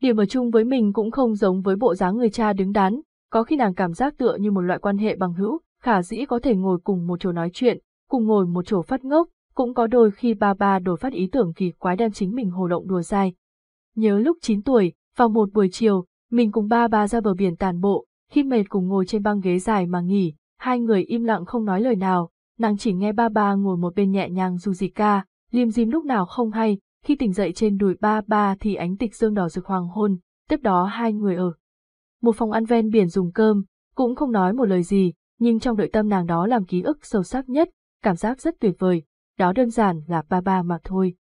[SPEAKER 2] Điểm ở chung với mình cũng không giống với bộ dáng người cha đứng đắn, có khi nàng cảm giác tựa như một loại quan hệ bằng hữu, khả dĩ có thể ngồi cùng một chỗ nói chuyện, cùng ngồi một chỗ phát ngốc, cũng có đôi khi ba ba đổi phát ý tưởng kỳ quái đem chính mình hồ động đùa dai. Nhớ lúc 9 tuổi, vào một buổi chiều, mình cùng ba ba ra bờ biển tàn bộ, khi mệt cùng ngồi trên băng ghế dài mà nghỉ, hai người im lặng không nói lời nào, nàng chỉ nghe ba ba ngồi một bên nhẹ nhàng dù gì ca, liêm diêm lúc nào không hay, khi tỉnh dậy trên đùi ba ba thì ánh tịch dương đỏ rực hoàng hôn, tiếp đó hai người ở. Một phòng ăn ven biển dùng cơm, cũng không nói một lời gì, nhưng trong nội tâm nàng đó làm ký ức sâu sắc nhất, cảm giác rất tuyệt vời, đó đơn giản là ba ba mà thôi.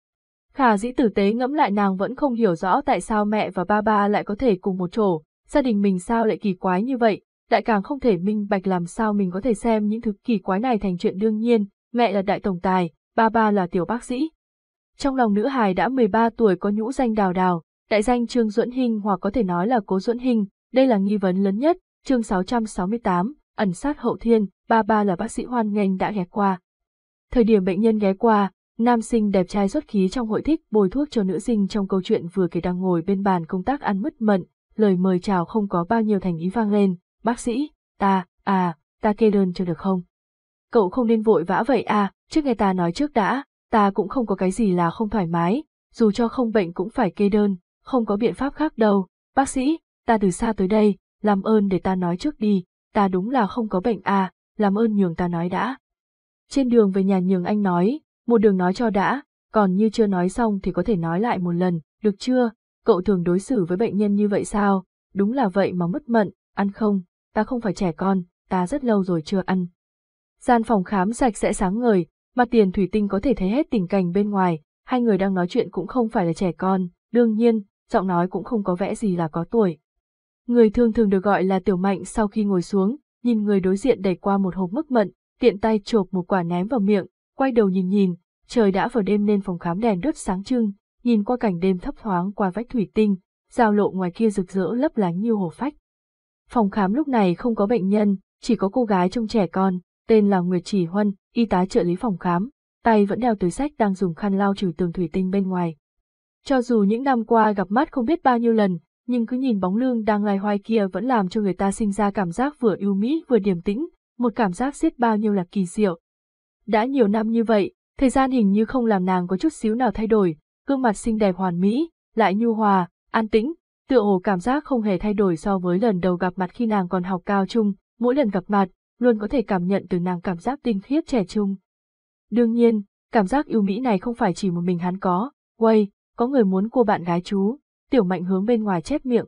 [SPEAKER 2] Khả dĩ tử tế ngẫm lại nàng vẫn không hiểu rõ tại sao mẹ và ba ba lại có thể cùng một chỗ, gia đình mình sao lại kỳ quái như vậy, lại càng không thể minh bạch làm sao mình có thể xem những thứ kỳ quái này thành chuyện đương nhiên, mẹ là đại tổng tài, ba ba là tiểu bác sĩ. Trong lòng nữ hài đã 13 tuổi có nhũ danh đào đào, đại danh Trương Duẫn hình hoặc có thể nói là Cố Duẫn hình, đây là nghi vấn lớn nhất, chương 668, ẩn sát hậu thiên, ba ba là bác sĩ hoan nghênh đã ghé qua. Thời điểm bệnh nhân ghé qua, nam sinh đẹp trai xuất khí trong hội thích bồi thuốc cho nữ sinh trong câu chuyện vừa kể đang ngồi bên bàn công tác ăn mứt mận, lời mời chào không có bao nhiêu thành ý vang lên, bác sĩ, ta, à, ta kê đơn cho được không? Cậu không nên vội vã vậy à, trước nghe ta nói trước đã, ta cũng không có cái gì là không thoải mái, dù cho không bệnh cũng phải kê đơn, không có biện pháp khác đâu, bác sĩ, ta từ xa tới đây, làm ơn để ta nói trước đi, ta đúng là không có bệnh à, làm ơn nhường ta nói đã. Trên đường về nhà nhường anh nói, một đường nói cho đã, còn như chưa nói xong thì có thể nói lại một lần, được chưa? Cậu thường đối xử với bệnh nhân như vậy sao? Đúng là vậy mà mất mận, ăn không? Ta không phải trẻ con, ta rất lâu rồi chưa ăn. Gian phòng khám sạch sẽ sáng ngời, mặt tiền thủy tinh có thể thấy hết tình cảnh bên ngoài, hai người đang nói chuyện cũng không phải là trẻ con, đương nhiên, giọng nói cũng không có vẻ gì là có tuổi. Người thương thường được gọi là tiểu mạnh sau khi ngồi xuống, nhìn người đối diện đẩy qua một hộp mức mận, tiện tay chộp một quả ném vào miệng, quay đầu nhìn nhìn, trời đã vào đêm nên phòng khám đèn đốt sáng trưng, nhìn qua cảnh đêm thấp thoáng qua vách thủy tinh, giao lộ ngoài kia rực rỡ lấp lánh như hồ phách. Phòng khám lúc này không có bệnh nhân, chỉ có cô gái trông trẻ con, tên là Nguyệt Chỉ Huân, y tá trợ lý phòng khám, tay vẫn đeo túi sách đang dùng khăn lau chùi tường thủy tinh bên ngoài. Cho dù những năm qua gặp mắt không biết bao nhiêu lần, nhưng cứ nhìn bóng lưng đang lai hoay kia vẫn làm cho người ta sinh ra cảm giác vừa yêu mỹ vừa điềm tĩnh, một cảm giác xiết bao nhiêu là kỳ diệu. Đã nhiều năm như vậy, thời gian hình như không làm nàng có chút xíu nào thay đổi, gương mặt xinh đẹp hoàn mỹ, lại nhu hòa, an tĩnh, tựa hồ cảm giác không hề thay đổi so với lần đầu gặp mặt khi nàng còn học cao trung, mỗi lần gặp mặt, luôn có thể cảm nhận từ nàng cảm giác tinh khiết trẻ trung. Đương nhiên, cảm giác yêu mỹ này không phải chỉ một mình hắn có, quay, có người muốn cô bạn gái chú, tiểu mạnh hướng bên ngoài chép miệng.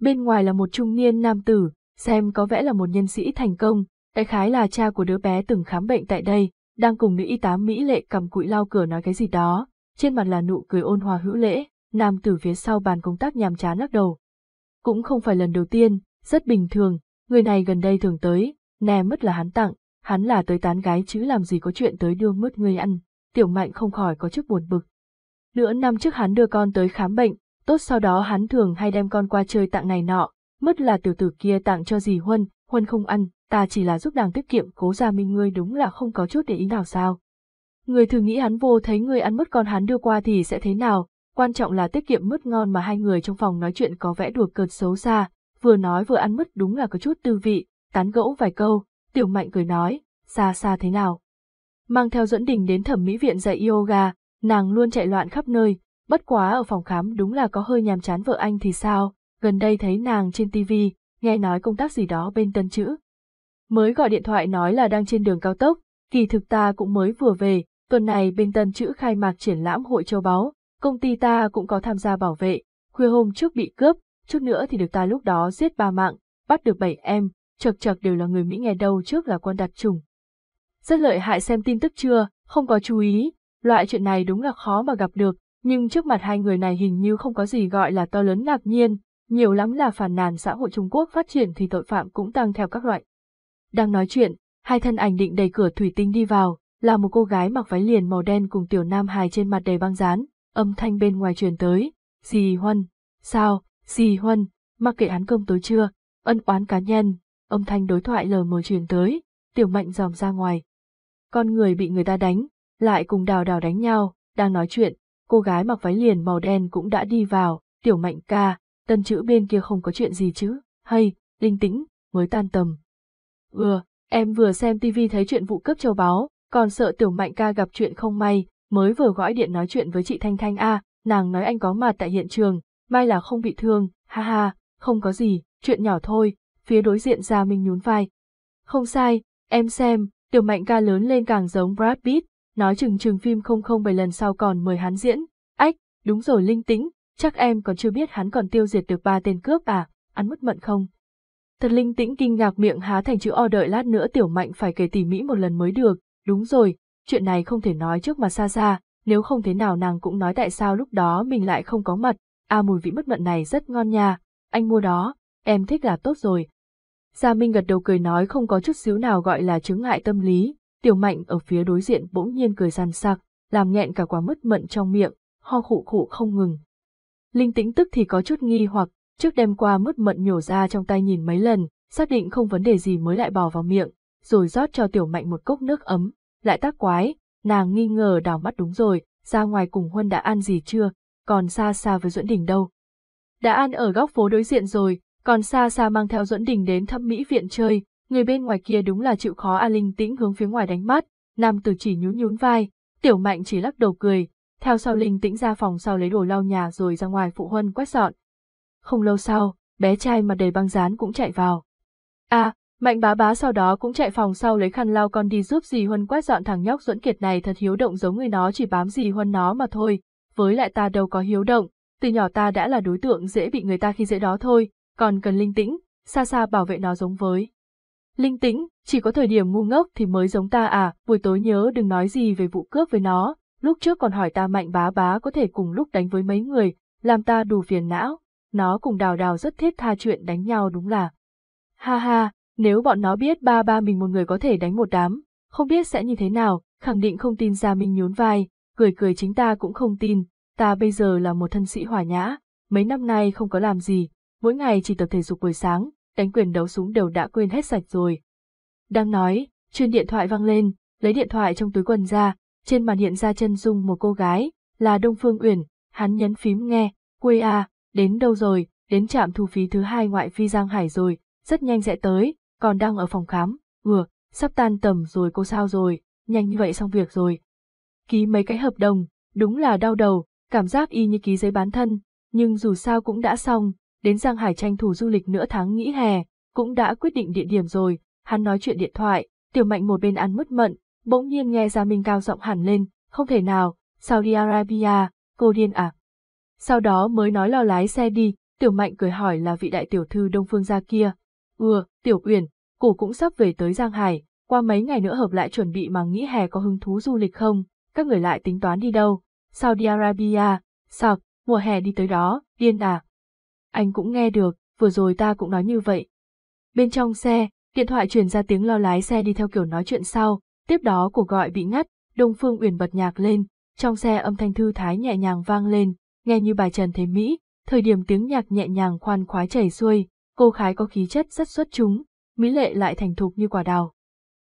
[SPEAKER 2] Bên ngoài là một trung niên nam tử, xem có vẻ là một nhân sĩ thành công, đại khái là cha của đứa bé từng khám bệnh tại đây, đang cùng nữ y tá Mỹ lệ cầm cụi lau cửa nói cái gì đó, trên mặt là nụ cười ôn hòa hữu lễ, nam tử phía sau bàn công tác nhàm chán lắc đầu. Cũng không phải lần đầu tiên, rất bình thường, người này gần đây thường tới, nè mất là hắn tặng, hắn là tới tán gái chứ làm gì có chuyện tới đưa mứt người ăn, tiểu mạnh không khỏi có chút buồn bực. Nửa năm trước hắn đưa con tới khám bệnh, tốt sau đó hắn thường hay đem con qua chơi tặng này nọ, mất là tiểu tử kia tặng cho dì Huân, Huân không ăn, ta chỉ là giúp đàng tiết kiệm cố gia minh ngươi đúng là không có chút để ý nào sao. Người thử nghĩ hắn vô thấy người ăn mất con hắn đưa qua thì sẽ thế nào, quan trọng là tiết kiệm mứt ngon mà hai người trong phòng nói chuyện có vẻ đùa cợt xấu xa, vừa nói vừa ăn mứt đúng là có chút tư vị, tán gẫu vài câu, tiểu mạnh cười nói, xa xa thế nào. Mang theo dẫn đình đến thẩm mỹ viện dạy yoga, nàng luôn chạy loạn khắp nơi, bất quá ở phòng khám đúng là có hơi nhàm chán vợ anh thì sao, gần đây thấy nàng trên tivi, nghe nói công tác gì đó bên tân chữ. Mới gọi điện thoại nói là đang trên đường cao tốc, kỳ thực ta cũng mới vừa về, tuần này bên tân chữ khai mạc triển lãm hội châu báu, công ty ta cũng có tham gia bảo vệ, khuya hôm trước bị cướp, chút nữa thì được ta lúc đó giết ba mạng, bắt được bảy em, chật chật đều là người Mỹ nghe đâu trước là quân đặc trùng. Rất lợi hại xem tin tức chưa, không có chú ý, loại chuyện này đúng là khó mà gặp được, nhưng trước mặt hai người này hình như không có gì gọi là to lớn ngạc nhiên, nhiều lắm là phản nàn xã hội Trung Quốc phát triển thì tội phạm cũng tăng theo các loại. Đang nói chuyện, hai thân ảnh định đẩy cửa thủy tinh đi vào, là một cô gái mặc váy liền màu đen cùng tiểu nam hài trên mặt đầy băng dán, âm thanh bên ngoài truyền tới, dì Huân, sao, dì Huân, mặc kệ hắn cơm tối chưa, ân oán cá nhân, âm thanh đối thoại lờ mờ truyền tới, tiểu mạnh dòm ra ngoài. Con người bị người ta đánh, lại cùng đào đào đánh nhau, đang nói chuyện, cô gái mặc váy liền màu đen cũng đã đi vào, tiểu mạnh ca, tân chữ bên kia không có chuyện gì chứ, hay, linh tĩnh, mới tan tầm. Vừa, em vừa xem tivi thấy chuyện vụ cướp châu báu, còn sợ tiểu mạnh ca gặp chuyện không may, mới vừa gọi điện nói chuyện với chị Thanh Thanh A, nàng nói anh có mặt tại hiện trường, may là không bị thương, ha ha, không có gì, chuyện nhỏ thôi, phía đối diện ra Minh nhún vai. Không sai, em xem, tiểu mạnh ca lớn lên càng giống Brad Pitt, nói chừng chừng phim không không bảy lần sau còn mời hắn diễn. Ách, đúng rồi linh tĩnh, chắc em còn chưa biết hắn còn tiêu diệt được ba tên cướp à, ăn mất mận không? Thật linh tĩnh kinh ngạc miệng há thành chữ O đợi lát nữa tiểu mạnh phải kể tỉ mỹ một lần mới được, đúng rồi, chuyện này không thể nói trước mà xa xa, nếu không thế nào nàng cũng nói tại sao lúc đó mình lại không có mặt, à mùi vị mất mận này rất ngon nha, anh mua đó, em thích là tốt rồi. Gia Minh gật đầu cười nói không có chút xíu nào gọi là chứng ngại tâm lý, tiểu mạnh ở phía đối diện bỗng nhiên cười săn sặc, làm nghẹn cả quả mất mận trong miệng, ho khụ khụ không ngừng. Linh tĩnh tức thì có chút nghi hoặc, trước đêm qua mứt mận nhổ ra trong tay nhìn mấy lần, xác định không vấn đề gì mới lại bỏ vào miệng, rồi rót cho tiểu mạnh một cốc nước ấm, lại tác quái, nàng nghi ngờ đảo mắt đúng rồi, ra ngoài cùng Huân đã ăn gì chưa, còn xa xa với Duẫn Đình đâu. Đã ăn ở góc phố đối diện rồi, còn xa xa mang theo Duẫn Đình đến thăm Mỹ viện chơi, người bên ngoài kia đúng là chịu khó A Linh tĩnh hướng phía ngoài đánh mắt, nam tử chỉ nhún nhún vai, tiểu mạnh chỉ lắc đầu cười, theo sau Linh tĩnh ra phòng sau lấy đồ lau nhà rồi ra ngoài phụ Huân quét dọn. Không lâu sau, bé trai mặt đầy băng dán cũng chạy vào. À, Mạnh bá bá sau đó cũng chạy phòng sau lấy khăn lau con đi giúp dì Huân quét dọn thằng nhóc duẫn kiệt này thật hiếu động giống người nó chỉ bám dì Huân nó mà thôi, với lại ta đâu có hiếu động, từ nhỏ ta đã là đối tượng dễ bị người ta khi dễ đó thôi, còn cần linh tĩnh, xa xa bảo vệ nó giống với. Linh tĩnh, chỉ có thời điểm ngu ngốc thì mới giống ta à, buổi tối nhớ đừng nói gì về vụ cướp với nó, lúc trước còn hỏi ta mạnh bá bá có thể cùng lúc đánh với mấy người, làm ta đủ phiền não, nó cùng đào đào rất thiết tha chuyện đánh nhau đúng là. Ha ha, nếu bọn nó biết ba ba mình một người có thể đánh một đám, không biết sẽ như thế nào, khẳng định không tin ra mình nhún vai, cười cười chính ta cũng không tin, ta bây giờ là một thân sĩ hỏa nhã, mấy năm nay không có làm gì, mỗi ngày chỉ tập thể dục buổi sáng, đánh quyền đấu súng đều đã quên hết sạch rồi. Đang nói, chuyên điện thoại vang lên, lấy điện thoại trong túi quần ra, trên màn hiện ra chân dung một cô gái, là Đông Phương Uyển, hắn nhấn phím nghe, quê à, đến đâu rồi, đến trạm thu phí thứ hai ngoại phi Giang Hải rồi, rất nhanh sẽ tới, còn đang ở phòng khám, vừa, sắp tan tầm rồi cô sao rồi, nhanh như vậy xong việc rồi. Ký mấy cái hợp đồng, đúng là đau đầu, cảm giác y như ký giấy bán thân, nhưng dù sao cũng đã xong, đến Giang Hải tranh thủ du lịch nửa tháng nghỉ hè, cũng đã quyết định địa điểm rồi, hắn nói chuyện điện thoại, tiểu mạnh một bên ăn mứt mận, bỗng nhiên nghe ra Minh cao giọng hẳn lên, không thể nào, Saudi Arabia, cô điên à. Sau đó mới nói lo lái xe đi, tiểu mạnh cười hỏi là vị đại tiểu thư Đông Phương gia kia. Ừ, tiểu uyển, cổ cũng sắp về tới Giang Hải, qua mấy ngày nữa hợp lại chuẩn bị mà nghĩ hè có hứng thú du lịch không, các người lại tính toán đi đâu, Saudi Arabia, sạc, mùa hè đi tới đó, điên à. Anh cũng nghe được, vừa rồi ta cũng nói như vậy. Bên trong xe, điện thoại truyền ra tiếng lo lái xe đi theo kiểu nói chuyện sau, tiếp đó cuộc gọi bị ngắt, Đông Phương Uyển bật nhạc lên, trong xe âm thanh thư thái nhẹ nhàng vang lên, nghe như bài Trần Thế Mỹ, thời điểm tiếng nhạc nhẹ nhàng khoan khoái chảy xuôi, cô khái có khí chất rất xuất chúng, mỹ lệ lại thành thục như quả đào.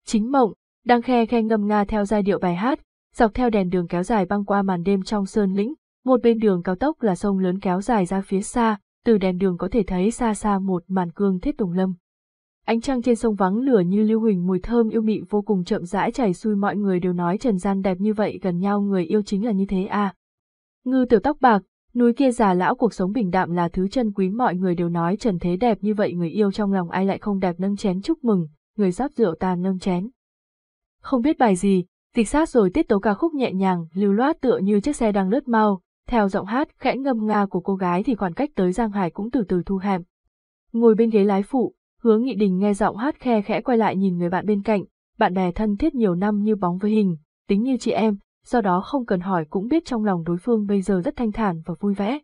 [SPEAKER 2] Chính mộng, đang khe khe ngâm nga theo giai điệu bài hát, dọc theo đèn đường kéo dài băng qua màn đêm trong sơn lĩnh, một bên đường cao tốc là sông lớn kéo dài ra phía xa, từ đèn đường có thể thấy xa xa một màn cương thiết tùng lâm. Ánh trăng trên sông vắng lửa như lưu huỳnh mùi thơm yêu mị vô cùng chậm rãi chảy xuôi mọi người đều nói trần gian đẹp như vậy gần nhau người yêu chính là như thế à. Ngư tiểu tóc bạc, núi kia già lão cuộc sống bình đạm là thứ chân quý mọi người đều nói trần thế đẹp như vậy người yêu trong lòng ai lại không đẹp nâng chén chúc mừng, người rót rượu tàn nâng chén. Không biết bài gì, dịch sát rồi tiết tấu ca khúc nhẹ nhàng, lưu loát tựa như chiếc xe đang lướt mau, theo giọng hát khẽ ngâm nga của cô gái thì khoảng cách tới Giang Hải cũng từ từ thu hẹp. Ngồi bên ghế lái phụ, Hứa Nghị Đình nghe giọng hát khe khẽ quay lại nhìn người bạn bên cạnh, bạn bè thân thiết nhiều năm như bóng với hình, tính như chị em, do đó không cần hỏi cũng biết trong lòng đối phương bây giờ rất thanh thản và vui vẻ.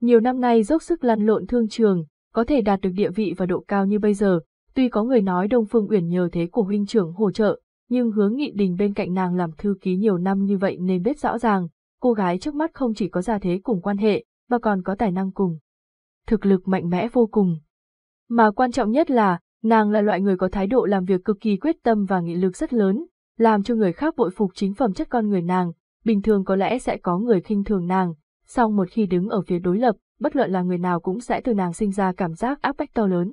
[SPEAKER 2] Nhiều năm nay dốc sức lăn lộn thương trường, có thể đạt được địa vị và độ cao như bây giờ, tuy có người nói Đông Phương Uyển nhờ thế của huynh trưởng hỗ trợ, nhưng Hứa Nghị Đình bên cạnh nàng làm thư ký nhiều năm như vậy nên biết rõ ràng, cô gái trước mắt không chỉ có gia thế cùng quan hệ, mà còn có tài năng cùng. Thực lực mạnh mẽ vô cùng. Mà quan trọng nhất là, nàng là loại người có thái độ làm việc cực kỳ quyết tâm và nghị lực rất lớn, làm cho người khác bội phục chính phẩm chất con người nàng, bình thường có lẽ sẽ có người khinh thường nàng, song một khi đứng ở phía đối lập, bất luận là người nào cũng sẽ từ nàng sinh ra cảm giác áp bách to lớn.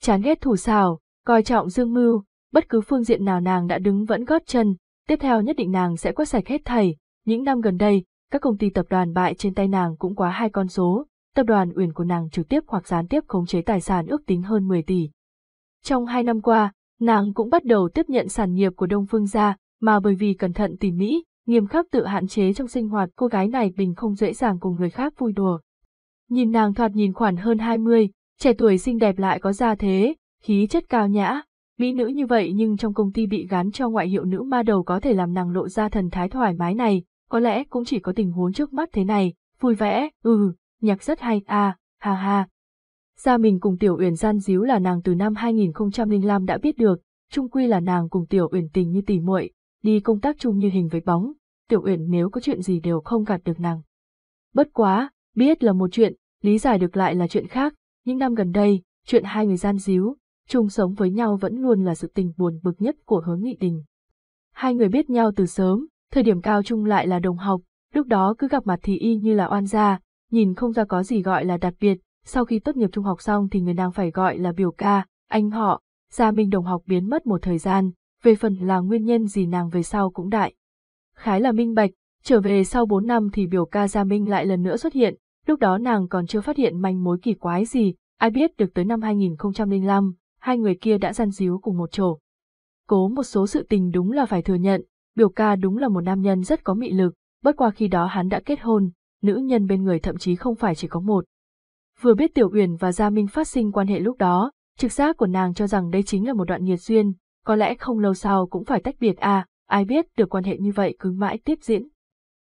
[SPEAKER 2] Chán ghét thủ xào, coi trọng dương mưu, bất cứ phương diện nào nàng đã đứng vẫn gót chân, tiếp theo nhất định nàng sẽ quét sạch hết thảy, những năm gần đây, các công ty tập đoàn bại trên tay nàng cũng quá hai con số, tập đoàn Uyển của nàng trực tiếp hoặc gián tiếp khống chế tài sản ước tính hơn 10 tỷ. Trong hai năm qua, nàng cũng bắt đầu tiếp nhận sản nghiệp của Đông Phương gia, mà bởi vì cẩn thận tỉ mỉ, nghiêm khắc tự hạn chế trong sinh hoạt cô gái này bình không dễ dàng cùng người khác vui đùa. Nhìn nàng thoạt nhìn khoảng hơn 20, trẻ tuổi xinh đẹp lại có gia thế, khí chất cao nhã, mỹ nữ như vậy nhưng trong công ty bị gắn cho ngoại hiệu nữ ma đầu có thể làm nàng lộ ra thần thái thoải mái này, có lẽ cũng chỉ có tình huống trước mắt thế này, vui vẻ, ừ, nhạc rất hay, à, ha ha. Gia mình cùng Tiểu Uyển gian díu là nàng từ năm 2005 đã biết được, chung quy là nàng cùng Tiểu Uyển tình như tỉ muội, đi công tác chung như hình với bóng, Tiểu Uyển nếu có chuyện gì đều không gạt được nàng. Bất quá, biết là một chuyện, lý giải được lại là chuyện khác, những năm gần đây, chuyện hai người gian díu, chung sống với nhau vẫn luôn là sự tình buồn bực nhất của hướng nghị đình. Hai người biết nhau từ sớm, thời điểm cao trung lại là đồng học, lúc đó cứ gặp mặt thì y như là oan gia, nhìn không ra có gì gọi là đặc biệt, sau khi tốt nghiệp trung học xong thì người nàng phải gọi là biểu ca, anh họ, Gia Minh đồng học biến mất một thời gian, về phần là nguyên nhân gì nàng về sau cũng đại. Khái là minh bạch, trở về sau 4 năm thì biểu ca Gia Minh lại lần nữa xuất hiện, lúc đó nàng còn chưa phát hiện manh mối kỳ quái gì, ai biết được tới năm 2005, hai người kia đã gian díu cùng một chỗ. Cố một số sự tình đúng là phải thừa nhận, biểu ca đúng là một nam nhân rất có mị lực, bất qua khi đó hắn đã kết hôn, nữ nhân bên người thậm chí không phải chỉ có một. Vừa biết Tiểu Uyển và Gia Minh phát sinh quan hệ lúc đó, trực giác của nàng cho rằng đây chính là một đoạn nhiệt duyên, có lẽ không lâu sau cũng phải tách biệt à, ai biết được quan hệ như vậy cứ mãi tiếp diễn.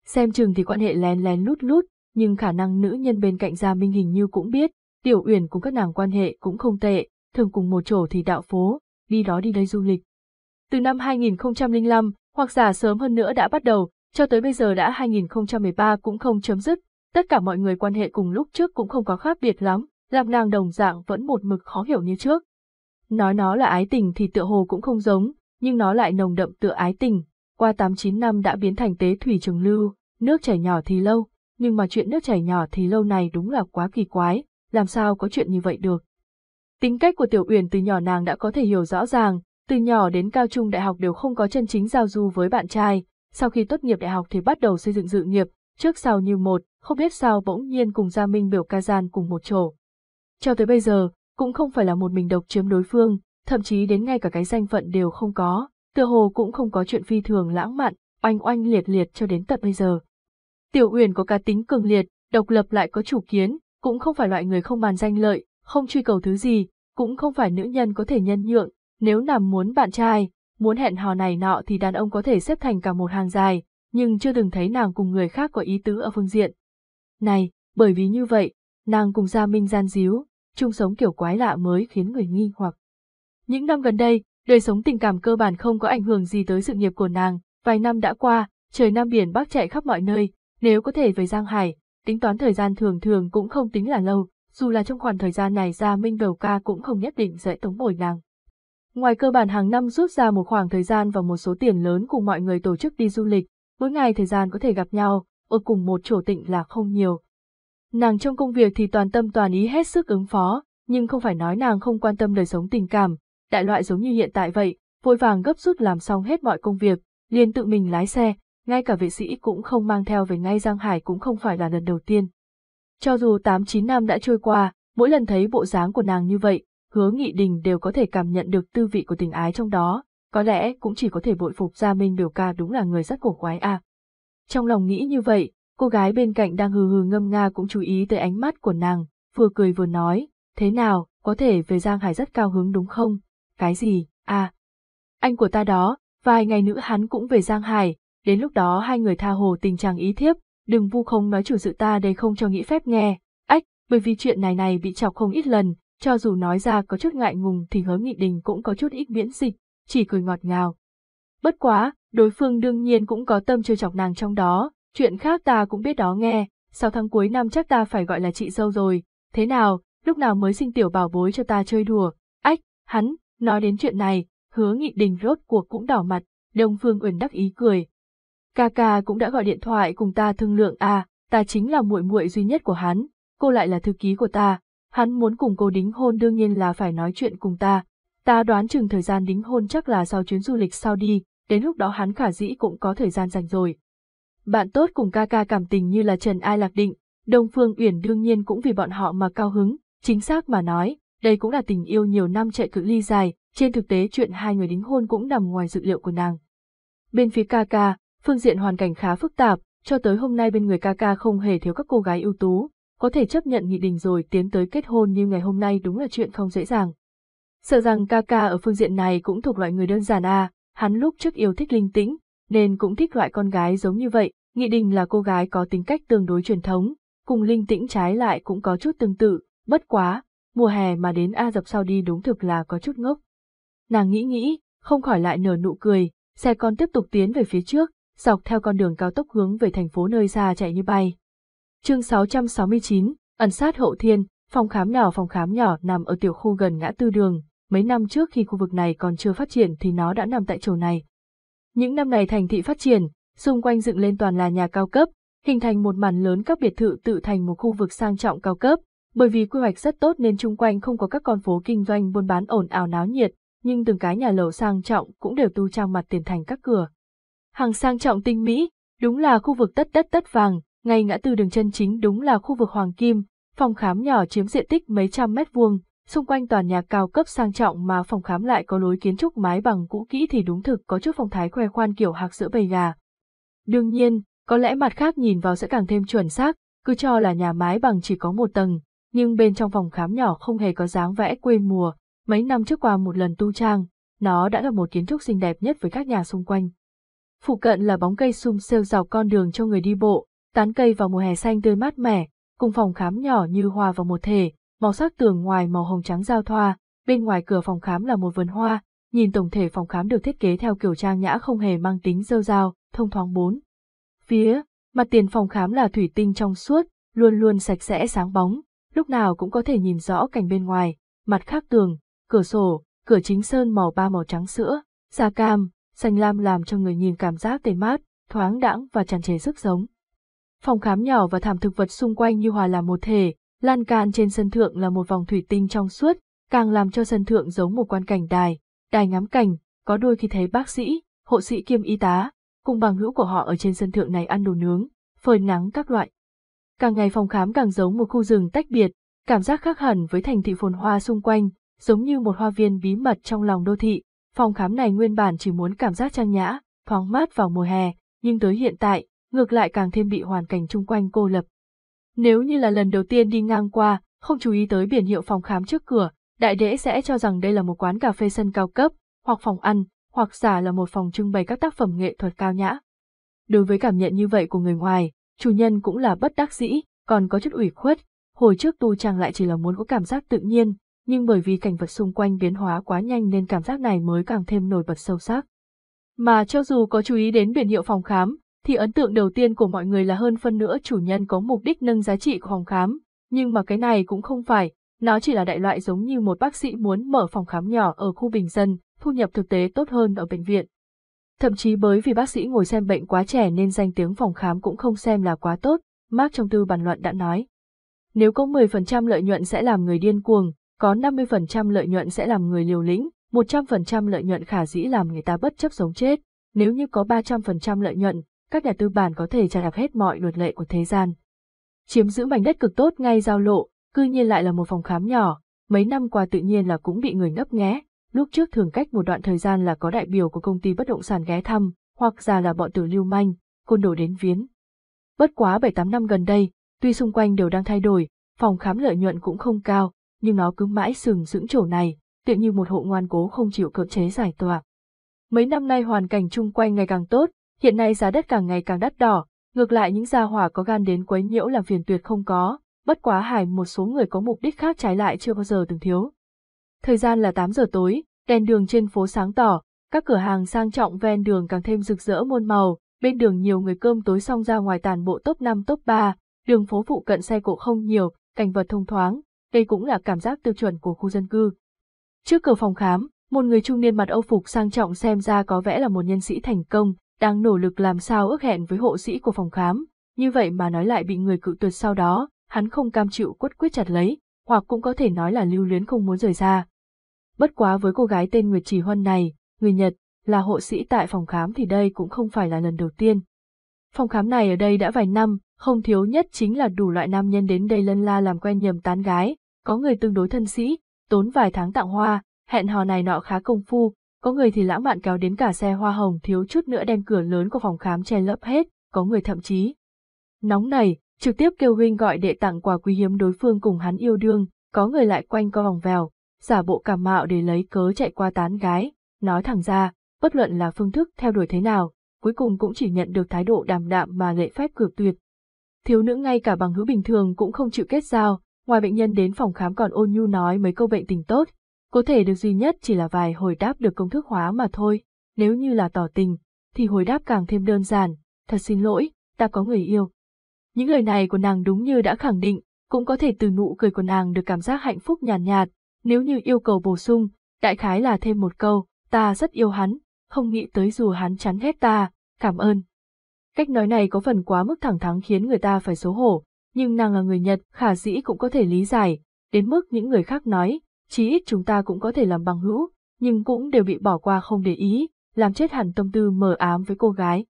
[SPEAKER 2] Xem chừng thì quan hệ lén lén lút lút, nhưng khả năng nữ nhân bên cạnh Gia Minh hình như cũng biết, Tiểu Uyển cùng các nàng quan hệ cũng không tệ, thường cùng một chỗ thì đạo phố, đi đó đi đây du lịch. Từ năm 2005, hoặc giả sớm hơn nữa đã bắt đầu, cho tới bây giờ đã 2013 cũng không chấm dứt, tất cả mọi người quan hệ cùng lúc trước cũng không có khác biệt lắm, làm nàng đồng dạng vẫn một mực khó hiểu như trước. Nói nó là ái tình thì tựa hồ cũng không giống, nhưng nó lại nồng đậm tựa ái tình, qua 8-9 năm đã biến thành tế thủy trường lưu, nước chảy nhỏ thì lâu, nhưng mà chuyện nước chảy nhỏ thì lâu này đúng là quá kỳ quái, làm sao có chuyện như vậy được. Tính cách của Tiểu Uyển từ nhỏ nàng đã có thể hiểu rõ ràng, từ nhỏ đến cao trung đại học đều không có chân chính giao du với bạn trai, sau khi tốt nghiệp đại học thì bắt đầu xây dựng dự nghiệp, trước sau như một, không biết sao bỗng nhiên cùng Gia Minh biểu ca gian cùng một chỗ. Cho tới bây giờ, cũng không phải là một mình độc chiếm đối phương, thậm chí đến ngay cả cái danh phận đều không có, tựa hồ cũng không có chuyện phi thường lãng mạn, oanh oanh liệt liệt cho đến tận bây giờ. Tiểu Uyển có cá tính cường liệt, độc lập lại có chủ kiến, cũng không phải loại người không bàn danh lợi, không truy cầu thứ gì, cũng không phải nữ nhân có thể nhân nhượng, nếu nằm muốn bạn trai, muốn hẹn hò này nọ thì đàn ông có thể xếp thành cả một hàng dài, nhưng chưa từng thấy nàng cùng người khác có ý tứ ở phương diện. Này, bởi vì như vậy, nàng cùng Gia Minh gian díu, chung sống kiểu quái lạ mới khiến người nghi hoặc. Những năm gần đây, đời sống tình cảm cơ bản không có ảnh hưởng gì tới sự nghiệp của nàng, vài năm đã qua, trời Nam Biển Bắc chạy khắp mọi nơi, nếu có thể về Giang Hải, tính toán thời gian thường thường cũng không tính là lâu, dù là trong khoảng thời gian này Gia Minh đầu ca cũng không nhất định dễ tống bồi nàng. Ngoài cơ bản hàng năm rút ra một khoảng thời gian và một số tiền lớn cùng mọi người tổ chức đi du lịch, mỗi ngày thời gian có thể gặp nhau, ở cùng một chỗ tịnh là không nhiều. Nàng trong công việc thì toàn tâm toàn ý hết sức ứng phó, nhưng không phải nói nàng không quan tâm đời sống tình cảm, đại loại giống như hiện tại vậy, vội vàng gấp rút làm xong hết mọi công việc, liền tự mình lái xe, ngay cả vệ sĩ cũng không mang theo về ngay Giang Hải cũng không phải là lần đầu tiên. Cho dù 8-9 năm đã trôi qua, mỗi lần thấy bộ dáng của nàng như vậy, hứa nghị đình đều có thể cảm nhận được tư vị của tình ái trong đó, có lẽ cũng chỉ có thể bội phục Gia Minh biểu ca đúng là người rất cổ quái à. Trong lòng nghĩ như vậy, cô gái bên cạnh đang hừ hừ ngâm nga cũng chú ý tới ánh mắt của nàng, vừa cười vừa nói, thế nào, có thể về Giang Hải rất cao hứng đúng không? Cái gì, à? Anh của ta đó, vài ngày nữa hắn cũng về Giang Hải, đến lúc đó hai người tha hồ tình trạng ý thiếp, đừng vu không nói chủ sự ta đây không cho nghĩ phép nghe, ách, bởi vì chuyện này này bị chọc không ít lần, cho dù nói ra có chút ngại ngùng thì hứa nghị đình cũng có chút ít miễn dịch, chỉ cười ngọt ngào. Bất quá, đối phương đương nhiên cũng có tâm chơi chọc nàng trong đó, chuyện khác ta cũng biết đó nghe, sau tháng cuối năm chắc ta phải gọi là chị dâu rồi, thế nào, lúc nào mới sinh tiểu bảo bối cho ta chơi đùa, ách, hắn, nói đến chuyện này, hứa nghị đình rốt cuộc cũng đỏ mặt, đông phương uyển đắc ý cười. Ca ca cũng đã gọi điện thoại cùng ta thương lượng à, ta chính là muội muội duy nhất của hắn, cô lại là thư ký của ta, hắn muốn cùng cô đính hôn đương nhiên là phải nói chuyện cùng ta. Ta đoán chừng thời gian đính hôn chắc là sau chuyến du lịch sau đi, đến lúc đó hắn khả dĩ cũng có thời gian dành rồi. Bạn tốt cùng ca ca cảm tình như là Trần Ai Lạc Định, Đông Phương Uyển đương nhiên cũng vì bọn họ mà cao hứng, chính xác mà nói, đây cũng là tình yêu nhiều năm chạy cự ly dài, trên thực tế chuyện hai người đính hôn cũng nằm ngoài dự liệu của nàng. Bên phía ca ca, phương diện hoàn cảnh khá phức tạp, cho tới hôm nay bên người ca ca không hề thiếu các cô gái ưu tú, có thể chấp nhận nghị định rồi tiến tới kết hôn như ngày hôm nay đúng là chuyện không dễ dàng. Sợ rằng ca ca ở phương diện này cũng thuộc loại người đơn giản à, hắn lúc trước yêu thích linh tĩnh, nên cũng thích loại con gái giống như vậy, Nghị Đình là cô gái có tính cách tương đối truyền thống, cùng linh tĩnh trái lại cũng có chút tương tự, bất quá, mùa hè mà đến A dập sau đi đúng thực là có chút ngốc. Nàng nghĩ nghĩ, không khỏi lại nở nụ cười, xe con tiếp tục tiến về phía trước, dọc theo con đường cao tốc hướng về thành phố nơi xa chạy như bay. Chương 669, ẩn sát hậu thiên, phòng khám nhỏ phòng khám nhỏ nằm ở tiểu khu gần ngã tư đường, mấy năm trước khi khu vực này còn chưa phát triển thì nó đã nằm tại chỗ này. Những năm này thành thị phát triển, xung quanh dựng lên toàn là nhà cao cấp, hình thành một màn lớn các biệt thự tự thành một khu vực sang trọng cao cấp, bởi vì quy hoạch rất tốt nên chung quanh không có các con phố kinh doanh buôn bán ồn ào náo nhiệt, nhưng từng cái nhà lầu sang trọng cũng đều tu trang mặt tiền thành các cửa. Hàng sang trọng tinh mỹ, đúng là khu vực tất đất tất vàng, ngay ngã tư đường chân chính đúng là khu vực Hoàng Kim, phòng khám nhỏ chiếm diện tích mấy trăm mét vuông, xung quanh toàn nhà cao cấp sang trọng mà phòng khám lại có lối kiến trúc mái bằng cũ kỹ thì đúng thực có chút phong thái khoe khoan kiểu hạc sữa bầy gà. Đương nhiên, có lẽ mặt khác nhìn vào sẽ càng thêm chuẩn xác, cứ cho là nhà mái bằng chỉ có một tầng, nhưng bên trong phòng khám nhỏ không hề có dáng vẽ quê mùa, mấy năm trước qua một lần tu trang, nó đã là một kiến trúc xinh đẹp nhất với các nhà xung quanh. Phụ cận là bóng cây sum sêu dọc con đường cho người đi bộ, tán cây vào mùa hè xanh tươi mát mẻ, cùng phòng khám nhỏ như hòa vào một thể, màu sắc tường ngoài màu hồng trắng giao thoa, bên ngoài cửa phòng khám là một vườn hoa, nhìn tổng thể phòng khám được thiết kế theo kiểu trang nhã không hề mang tính rêu rao, thông thoáng bốn. Phía, mặt tiền phòng khám là thủy tinh trong suốt, luôn luôn sạch sẽ sáng bóng, lúc nào cũng có thể nhìn rõ cảnh bên ngoài, mặt khác tường, cửa sổ, cửa chính sơn màu ba màu trắng sữa, da cam, xanh lam làm cho người nhìn cảm giác tê mát, thoáng đãng và tràn trề sức sống. Phòng khám nhỏ và thảm thực vật xung quanh như hòa làm một thể, lan can trên sân thượng là một vòng thủy tinh trong suốt, càng làm cho sân thượng giống một quan cảnh đài, đài ngắm cảnh, có đôi khi thấy bác sĩ, hộ sĩ kiêm y tá, cùng bằng hữu của họ ở trên sân thượng này ăn đồ nướng, phơi nắng các loại. Càng ngày phòng khám càng giống một khu rừng tách biệt, cảm giác khác hẳn với thành thị phồn hoa xung quanh, giống như một hoa viên bí mật trong lòng đô thị. Phòng khám này nguyên bản chỉ muốn cảm giác trang nhã, thoáng mát vào mùa hè, nhưng tới hiện tại, ngược lại càng thêm bị hoàn cảnh chung quanh cô lập. Nếu như là lần đầu tiên đi ngang qua, không chú ý tới biển hiệu phòng khám trước cửa, đại đễ sẽ cho rằng đây là một quán cà phê sân cao cấp, hoặc phòng ăn, hoặc giả là một phòng trưng bày các tác phẩm nghệ thuật cao nhã. Đối với cảm nhận như vậy của người ngoài, chủ nhân cũng là bất đắc dĩ, còn có chút ủy khuất, hồi trước tu chàng lại chỉ là muốn có cảm giác tự nhiên, nhưng bởi vì cảnh vật xung quanh biến hóa quá nhanh nên cảm giác này mới càng thêm nổi bật sâu sắc. Mà cho dù có chú ý đến biển hiệu phòng khám, thì ấn tượng đầu tiên của mọi người là hơn phân nữa chủ nhân có mục đích nâng giá trị của phòng khám, Nhưng mà cái này cũng không phải, nó chỉ là đại loại giống như một bác sĩ muốn mở phòng khám nhỏ ở khu bình dân, thu nhập thực tế tốt hơn ở bệnh viện. Thậm chí bởi vì bác sĩ ngồi xem bệnh quá trẻ nên danh tiếng phòng khám cũng không xem là quá tốt, Mark trong tư bàn luận đã nói. Nếu có 10% lợi nhuận sẽ làm người điên cuồng, có 50% lợi nhuận sẽ làm người liều lĩnh, 100% lợi nhuận khả dĩ làm người ta bất chấp sống chết. Nếu như có 300% lợi nhuận, các nhà tư bản có thể trả đạp hết mọi luật lệ của thế gian. Chiếm giữ mảnh đất cực tốt ngay giao lộ, cư nhiên lại là một phòng khám nhỏ, mấy năm qua tự nhiên là cũng bị người ngấp nghé. Lúc trước thường cách một đoạn thời gian là có đại biểu của công ty bất động sản ghé thăm, hoặc già là bọn tử lưu manh, côn đồ đến viếng. Bất quá 7-8 năm gần đây, tuy xung quanh đều đang thay đổi, phòng khám lợi nhuận cũng không cao, nhưng nó cứ mãi sừng sững chỗ này, tự như một hộ ngoan cố không chịu cưỡng chế giải tỏa. Mấy năm nay hoàn cảnh chung quanh ngày càng tốt, hiện nay giá đất càng ngày càng đắt đỏ, ngược lại những gia hỏa có gan đến quấy nhiễu làm phiền tuyệt không có, bất quá hải một số người có mục đích khác trái lại chưa bao giờ từng thiếu. Thời gian là 8 giờ tối, đèn đường trên phố sáng tỏ, các cửa hàng sang trọng ven đường càng thêm rực rỡ muôn màu, bên đường nhiều người cơm tối xong ra ngoài tàn bộ top 5 top 3, đường phố phụ cận xe cộ không nhiều, cảnh vật thông thoáng, đây cũng là cảm giác tiêu chuẩn của khu dân cư. Trước cửa phòng khám, một người trung niên mặt âu phục sang trọng xem ra có vẻ là một nhân sĩ thành công, đang nỗ lực làm sao ước hẹn với hộ sĩ của phòng khám, như vậy mà nói lại bị người cự tuyệt sau đó, hắn không cam chịu quất quyết chặt lấy, hoặc cũng có thể nói là lưu luyến không muốn rời ra. Bất quá với cô gái tên Nguyệt Trì Huân này, người Nhật, là hộ sĩ tại phòng khám thì đây cũng không phải là lần đầu tiên. Phòng khám này ở đây đã vài năm, không thiếu nhất chính là đủ loại nam nhân đến đây lân la làm quen nhầm tán gái, có người tương đối thân sĩ, tốn vài tháng tặng hoa, hẹn hò này nọ khá công phu, có người thì lãng mạn kéo đến cả xe hoa hồng thiếu chút nữa đem cửa lớn của phòng khám che lấp hết, có người thậm chí nóng này, trực tiếp kêu huynh gọi đệ tặng quà quý hiếm đối phương cùng hắn yêu đương, có người lại quanh co vòng vèo, giả bộ cảm mạo để lấy cớ chạy qua tán gái, nói thẳng ra, bất luận là phương thức theo đuổi thế nào, cuối cùng cũng chỉ nhận được thái độ đàm đạm mà lệ phép cực tuyệt. Thiếu nữ ngay cả bằng hữu bình thường cũng không chịu kết giao, ngoài bệnh nhân đến phòng khám còn ôn nhu nói mấy câu bệnh tình tốt, có thể được duy nhất chỉ là vài hồi đáp được công thức hóa mà thôi, nếu như là tỏ tình, thì hồi đáp càng thêm đơn giản, thật xin lỗi, ta có người yêu. Những lời này của nàng đúng như đã khẳng định, cũng có thể từ nụ cười của nàng được cảm giác hạnh phúc nhàn nhạt, nhạt, nếu như yêu cầu bổ sung, đại khái là thêm một câu, ta rất yêu hắn, không nghĩ tới dù hắn chán ghét ta, cảm ơn. Cách nói này có phần quá mức thẳng thắn khiến người ta phải xấu hổ, nhưng nàng là người Nhật, khả dĩ cũng có thể lý giải, đến mức những người khác nói, chí ít chúng ta cũng có thể làm bằng hữu, nhưng cũng đều bị bỏ qua không để ý, làm chết hẳn tâm tư mờ ám với cô gái.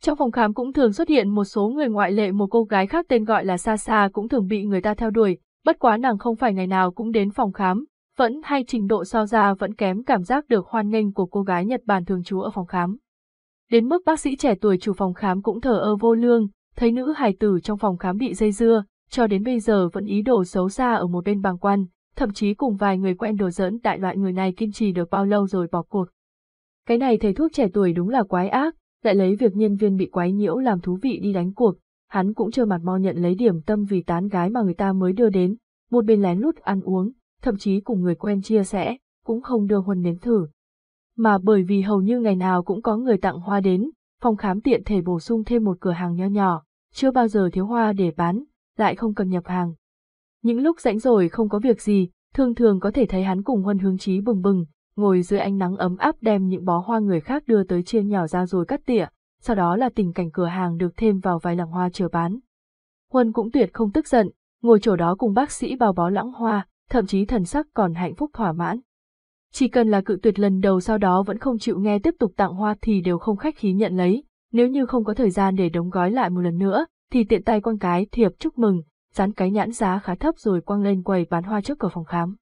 [SPEAKER 2] Trong phòng khám cũng thường xuất hiện một số người ngoại lệ một cô gái khác tên gọi là Sasa cũng thường bị người ta theo đuổi, bất quá nàng không phải ngày nào cũng đến phòng khám, vẫn hay trình độ so ra vẫn kém cảm giác được hoan nghênh của cô gái Nhật Bản thường trú ở phòng khám. Đến mức bác sĩ trẻ tuổi chủ phòng khám cũng thở ơ vô lương, thấy nữ hài tử trong phòng khám bị dây dưa, cho đến bây giờ vẫn ý đồ xấu xa ở một bên bàng quan, thậm chí cùng vài người quen đồ giỡn đại loại người này kiên trì được bao lâu rồi bỏ cuộc. Cái này thầy thuốc trẻ tuổi đúng là quái ác, lại lấy việc nhân viên bị quái nhiễu làm thú vị đi đánh cuộc, hắn cũng chưa mặt mo nhận lấy điểm tâm vì tán gái mà người ta mới đưa đến, một bên lén lút ăn uống, thậm chí cùng người quen chia sẻ, cũng không đưa huân nếm thử. Mà bởi vì hầu như ngày nào cũng có người tặng hoa đến, phòng khám tiện thể bổ sung thêm một cửa hàng nho nhỏ, chưa bao giờ thiếu hoa để bán, lại không cần nhập hàng. Những lúc rảnh rồi không có việc gì, thường thường có thể thấy hắn cùng huân hướng chí bừng bừng, ngồi dưới ánh nắng ấm áp đem những bó hoa người khác đưa tới chia nhỏ ra rồi cắt tỉa, sau đó là tình cảnh cửa hàng được thêm vào vài làng hoa chờ bán. Huân cũng tuyệt không tức giận, ngồi chỗ đó cùng bác sĩ bao bó lãng hoa, thậm chí thần sắc còn hạnh phúc thỏa mãn. Chỉ cần là cự tuyệt lần đầu sau đó vẫn không chịu nghe tiếp tục tặng hoa thì đều không khách khí nhận lấy, nếu như không có thời gian để đóng gói lại một lần nữa, thì tiện tay quăng cái thiệp chúc mừng, dán cái nhãn giá khá thấp rồi quăng lên quầy bán hoa trước cửa phòng khám.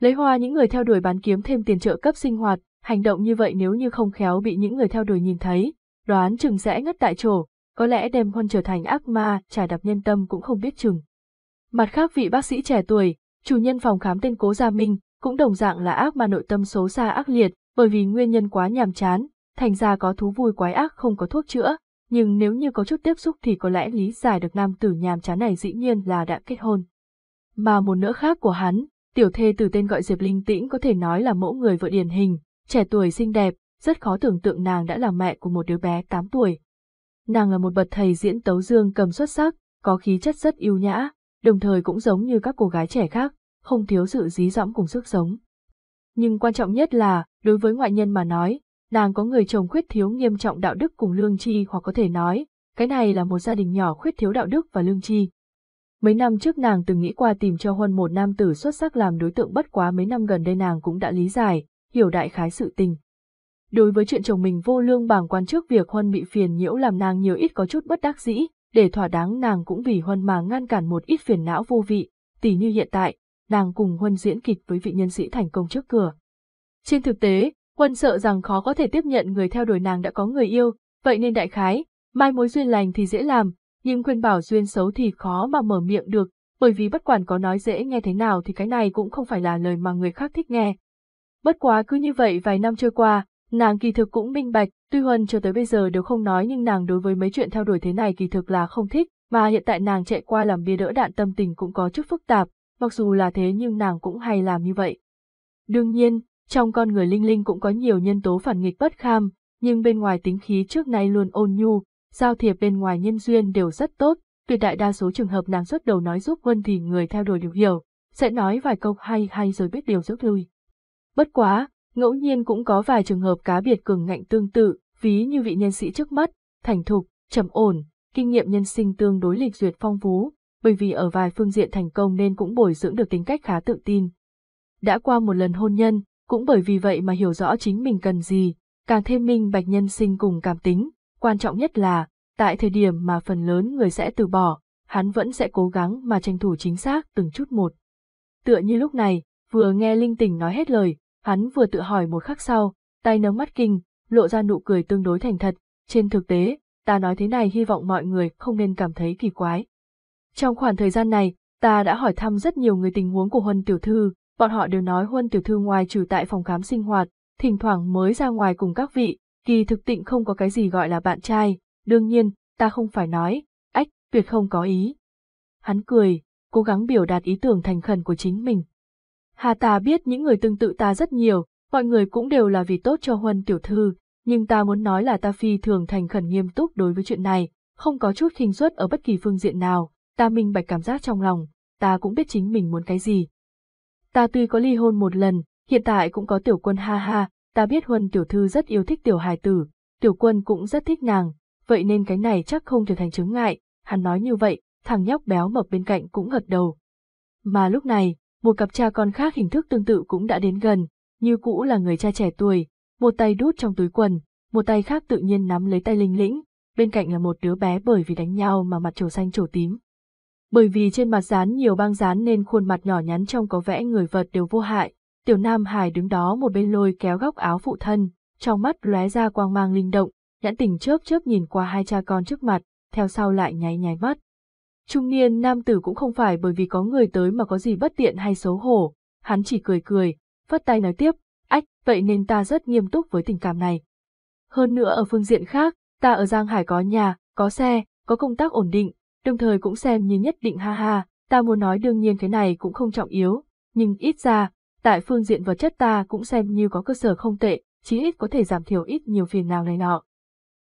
[SPEAKER 2] Lấy hoa những người theo đuổi bán kiếm thêm tiền trợ cấp sinh hoạt, hành động như vậy nếu như không khéo bị những người theo đuổi nhìn thấy, đoán chừng sẽ ngất tại chỗ, có lẽ đem huân trở thành ác ma, trả đập nhân tâm cũng không biết chừng. Mặt khác vị bác sĩ trẻ tuổi, chủ nhân phòng khám tên Cố Gia Minh, cũng đồng dạng là ác ma nội tâm xấu xa ác liệt, bởi vì nguyên nhân quá nhàm chán, thành ra có thú vui quái ác không có thuốc chữa, nhưng nếu như có chút tiếp xúc thì có lẽ lý giải được nam tử nhàm chán này dĩ nhiên là đã kết hôn. Mà một nữa khác của hắn, tiểu thê từ tên gọi Diệp Linh Tĩnh có thể nói là mẫu người vợ điển hình, trẻ tuổi xinh đẹp, rất khó tưởng tượng nàng đã là mẹ của một đứa bé 8 tuổi. Nàng là một bậc thầy diễn tấu dương cầm xuất sắc, có khí chất rất yêu nhã, đồng thời cũng giống như các cô gái trẻ khác, không thiếu sự dí dõm cùng sức sống. Nhưng quan trọng nhất là, đối với ngoại nhân mà nói, nàng có người chồng khuyết thiếu nghiêm trọng đạo đức cùng lương tri hoặc có thể nói, cái này là một gia đình nhỏ khuyết thiếu đạo đức và lương tri. Mấy năm trước nàng từng nghĩ qua tìm cho Huân một nam tử xuất sắc làm đối tượng bất quá mấy năm gần đây nàng cũng đã lý giải, hiểu đại khái sự tình. Đối với chuyện chồng mình vô lương bàng quan trước việc Huân bị phiền nhiễu làm nàng nhiều ít có chút bất đắc dĩ, để thỏa đáng nàng cũng vì Huân mà ngăn cản một ít phiền não vô vị, tỉ như hiện tại, nàng cùng Huân diễn kịch với vị nhân sĩ thành công trước cửa. Trên thực tế, Quân sợ rằng khó có thể tiếp nhận người theo đuổi nàng đã có người yêu, vậy nên đại khái, mai mối duyên lành thì dễ làm, nhưng khuyên bảo duyên xấu thì khó mà mở miệng được, bởi vì bất quản có nói dễ nghe thế nào thì cái này cũng không phải là lời mà người khác thích nghe. Bất quá cứ như vậy vài năm trôi qua, nàng kỳ thực cũng minh bạch, tuy Huân cho tới bây giờ đều không nói nhưng nàng đối với mấy chuyện theo đuổi thế này kỳ thực là không thích, mà hiện tại nàng chạy qua làm bia đỡ đạn tâm tình cũng có chút phức tạp, mặc dù là thế nhưng nàng cũng hay làm như vậy. Đương nhiên, trong con người Linh Linh cũng có nhiều nhân tố phản nghịch bất kham, nhưng bên ngoài tính khí trước nay luôn ôn nhu, giao thiệp bên ngoài nhân duyên đều rất tốt, tuyệt đại đa số trường hợp nàng xuất đầu nói giúp Huân thì người theo đuổi đều hiểu, sẽ nói vài câu hay hay rồi biết điều rút lui. Bất quá, ngẫu nhiên cũng có vài trường hợp cá biệt cường ngạnh tương tự, ví như vị nhân sĩ trước mắt, thành thục, trầm ổn, kinh nghiệm nhân sinh tương đối lịch duyệt phong phú, bởi vì ở vài phương diện thành công nên cũng bồi dưỡng được tính cách khá tự tin. Đã qua một lần hôn nhân, cũng bởi vì vậy mà hiểu rõ chính mình cần gì, càng thêm minh bạch nhân sinh cùng cảm tính, quan trọng nhất là, tại thời điểm mà phần lớn người sẽ từ bỏ, hắn vẫn sẽ cố gắng mà tranh thủ chính xác từng chút một. Tựa như lúc này, vừa nghe Linh Tình nói hết lời, hắn vừa tự hỏi một khắc sau, tay nâng mắt kinh, lộ ra nụ cười tương đối thành thật, trên thực tế, ta nói thế này hy vọng mọi người không nên cảm thấy kỳ quái. Trong khoảng thời gian này, ta đã hỏi thăm rất nhiều người tình huống của Huân Tiểu Thư, bọn họ đều nói Huân Tiểu Thư ngoài trừ tại phòng khám sinh hoạt, thỉnh thoảng mới ra ngoài cùng các vị, kỳ thực tịnh không có cái gì gọi là bạn trai, đương nhiên, ta không phải nói, ách, tuyệt không có ý. Hắn cười, cố gắng biểu đạt ý tưởng thành khẩn của chính mình. Hà ta biết những người tương tự ta rất nhiều, mọi người cũng đều là vì tốt cho Huân Tiểu Thư, nhưng ta muốn nói là ta phi thường thành khẩn nghiêm túc đối với chuyện này, không có chút khinh suất ở bất kỳ phương diện nào, ta minh bạch cảm giác trong lòng, ta cũng biết chính mình muốn cái gì. Ta tuy có ly hôn một lần, hiện tại cũng có tiểu quân ha ha, ta biết Huân tiểu thư rất yêu thích tiểu hài tử, tiểu quân cũng rất thích nàng, vậy nên cái này chắc không trở thành chứng ngại, hắn nói như vậy, thằng nhóc béo mập bên cạnh cũng gật đầu. Mà lúc này, một cặp cha con khác hình thức tương tự cũng đã đến gần, như cũ là người cha trẻ tuổi, một tay đút trong túi quần, một tay khác tự nhiên nắm lấy tay linh lĩnh, bên cạnh là một đứa bé bởi vì đánh nhau mà mặt trổ xanh trổ tím. Bởi vì trên mặt dán nhiều băng dán nên khuôn mặt nhỏ nhắn trong có vẽ người vật đều vô hại, tiểu nam hải đứng đó một bên lôi kéo góc áo phụ thân, trong mắt lóe ra quang mang linh động, nhãn tình chớp chớp nhìn qua hai cha con trước mặt, theo sau lại nháy nháy mắt. Trung niên nam tử cũng không phải bởi vì có người tới mà có gì bất tiện hay xấu hổ, hắn chỉ cười cười, phất tay nói tiếp, ách, vậy nên ta rất nghiêm túc với tình cảm này. Hơn nữa ở phương diện khác, ta ở Giang Hải có nhà, có xe, có công tác ổn định, đồng thời cũng xem như nhất định ha ha, ta muốn nói đương nhiên cái này cũng không trọng yếu, nhưng ít ra, tại phương diện vật chất ta cũng xem như có cơ sở không tệ, chí ít có thể giảm thiểu ít nhiều phiền nào này nọ.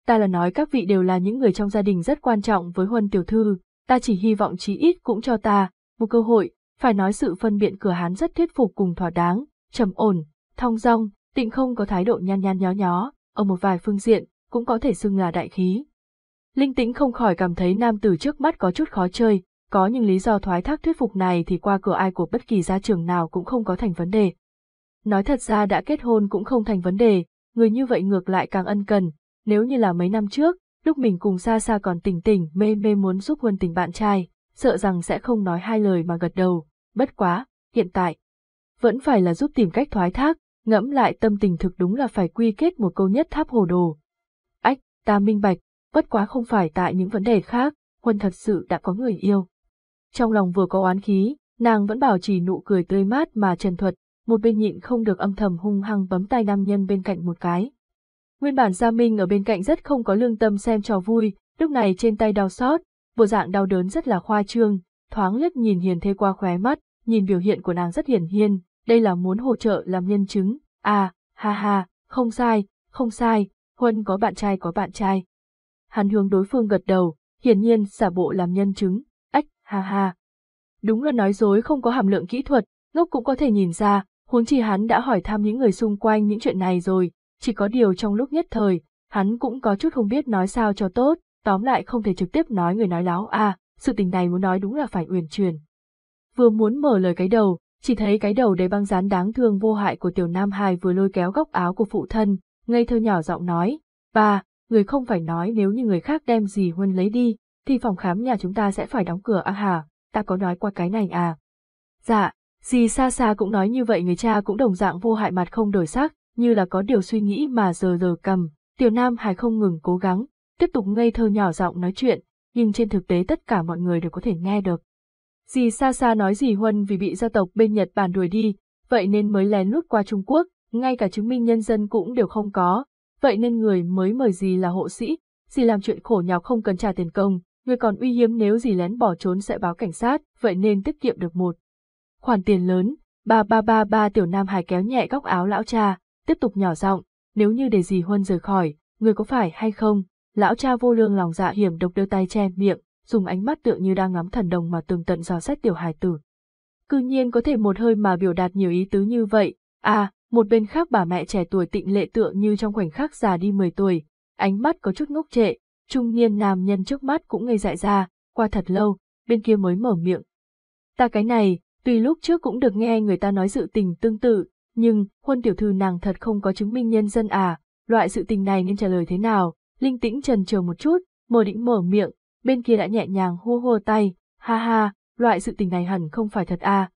[SPEAKER 2] Ta là nói các vị đều là những người trong gia đình rất quan trọng với Huân Tiểu Thư, ta chỉ hy vọng chí ít cũng cho ta, một cơ hội, phải nói sự phân biện cửa hán rất thuyết phục cùng thỏa đáng, trầm ổn, thong dong, tịnh không có thái độ nhan nhan nhó nhó, ở một vài phương diện, cũng có thể xưng là đại khí. Linh tĩnh không khỏi cảm thấy nam tử trước mắt có chút khó chơi, có những lý do thoái thác thuyết phục này thì qua cửa ai của bất kỳ gia trưởng nào cũng không có thành vấn đề. Nói thật ra đã kết hôn cũng không thành vấn đề, người như vậy ngược lại càng ân cần, nếu như là mấy năm trước, lúc mình cùng xa xa còn tỉnh tỉnh mê mê muốn giúp huân tình bạn trai, sợ rằng sẽ không nói hai lời mà gật đầu, bất quá, hiện tại. Vẫn phải là giúp tìm cách thoái thác, ngẫm lại tâm tình thực đúng là phải quy kết một câu nhất tháp hồ đồ. Ách, ta minh bạch, bất quá không phải tại những vấn đề khác, Huân thật sự đã có người yêu. Trong lòng vừa có oán khí, nàng vẫn bảo trì nụ cười tươi mát mà trần thuật, một bên nhịn không được âm thầm hung hăng bấm tay nam nhân bên cạnh một cái. Nguyên bản Gia Minh ở bên cạnh rất không có lương tâm xem trò vui, lúc này trên tay đau xót, bộ dạng đau đớn rất là khoa trương, thoáng liếc nhìn hiền thê qua khóe mắt, nhìn biểu hiện của nàng rất hiển hiên, đây là muốn hỗ trợ làm nhân chứng, à, ha ha, không sai, không sai, Huân có bạn trai có bạn trai. Hắn hướng đối phương gật đầu, hiển nhiên giả bộ làm nhân chứng, ách, ha ha. đúng là nói dối không có hàm lượng kỹ thuật, ngốc cũng có thể nhìn ra, huống chi hắn đã hỏi thăm những người xung quanh những chuyện này rồi, chỉ có điều trong lúc nhất thời, hắn cũng có chút không biết nói sao cho tốt, tóm lại không thể trực tiếp nói người nói láo à, sự tình này muốn nói đúng là phải uyển chuyển. Vừa muốn mở lời cái đầu, chỉ thấy cái đầu đầy băng dán đáng thương vô hại của tiểu nam hài vừa lôi kéo góc áo của phụ thân, ngây thơ nhỏ giọng nói, ba, người không phải nói nếu như người khác đem gì huân lấy đi, thì phòng khám nhà chúng ta sẽ phải đóng cửa à hả, ta có nói qua cái này à. Dạ, dì xa xa cũng nói như vậy người cha cũng đồng dạng vô hại mặt không đổi sắc, như là có điều suy nghĩ mà giờ giờ cầm, tiểu nam hài không ngừng cố gắng, tiếp tục ngây thơ nhỏ giọng nói chuyện, nhưng trên thực tế tất cả mọi người đều có thể nghe được. Dì xa xa nói dì Huân vì bị gia tộc bên Nhật Bản đuổi đi, vậy nên mới lén lút qua Trung Quốc, ngay cả chứng minh nhân dân cũng đều không có, vậy nên người mới mời gì là hộ sĩ, gì làm chuyện khổ nhọc không cần trả tiền công, người còn uy hiếm nếu gì lén bỏ trốn sẽ báo cảnh sát, vậy nên tiết kiệm được một. Khoản tiền lớn, ba ba ba ba tiểu nam hải kéo nhẹ góc áo lão cha, tiếp tục nhỏ giọng, nếu như để gì Huân rời khỏi, người có phải hay không, lão cha vô lương lòng dạ hiểm độc đưa tay che miệng, dùng ánh mắt tựa như đang ngắm thần đồng mà tường tận dò xét tiểu hài tử. Cư nhiên có thể một hơi mà biểu đạt nhiều ý tứ như vậy, à, một bên khác bà mẹ trẻ tuổi tịnh lệ tựa như trong khoảnh khắc già đi 10 tuổi, ánh mắt có chút ngốc trệ, trung niên nam nhân trước mắt cũng ngây dại ra, qua thật lâu, bên kia mới mở miệng. Ta cái này, tuy lúc trước cũng được nghe người ta nói sự tình tương tự, nhưng, huân tiểu thư nàng thật không có chứng minh nhân dân à, loại sự tình này nên trả lời thế nào, linh tĩnh trần chờ một chút, mở định mở miệng, bên kia đã nhẹ nhàng hô hô tay, ha ha, loại sự tình này hẳn không phải thật à.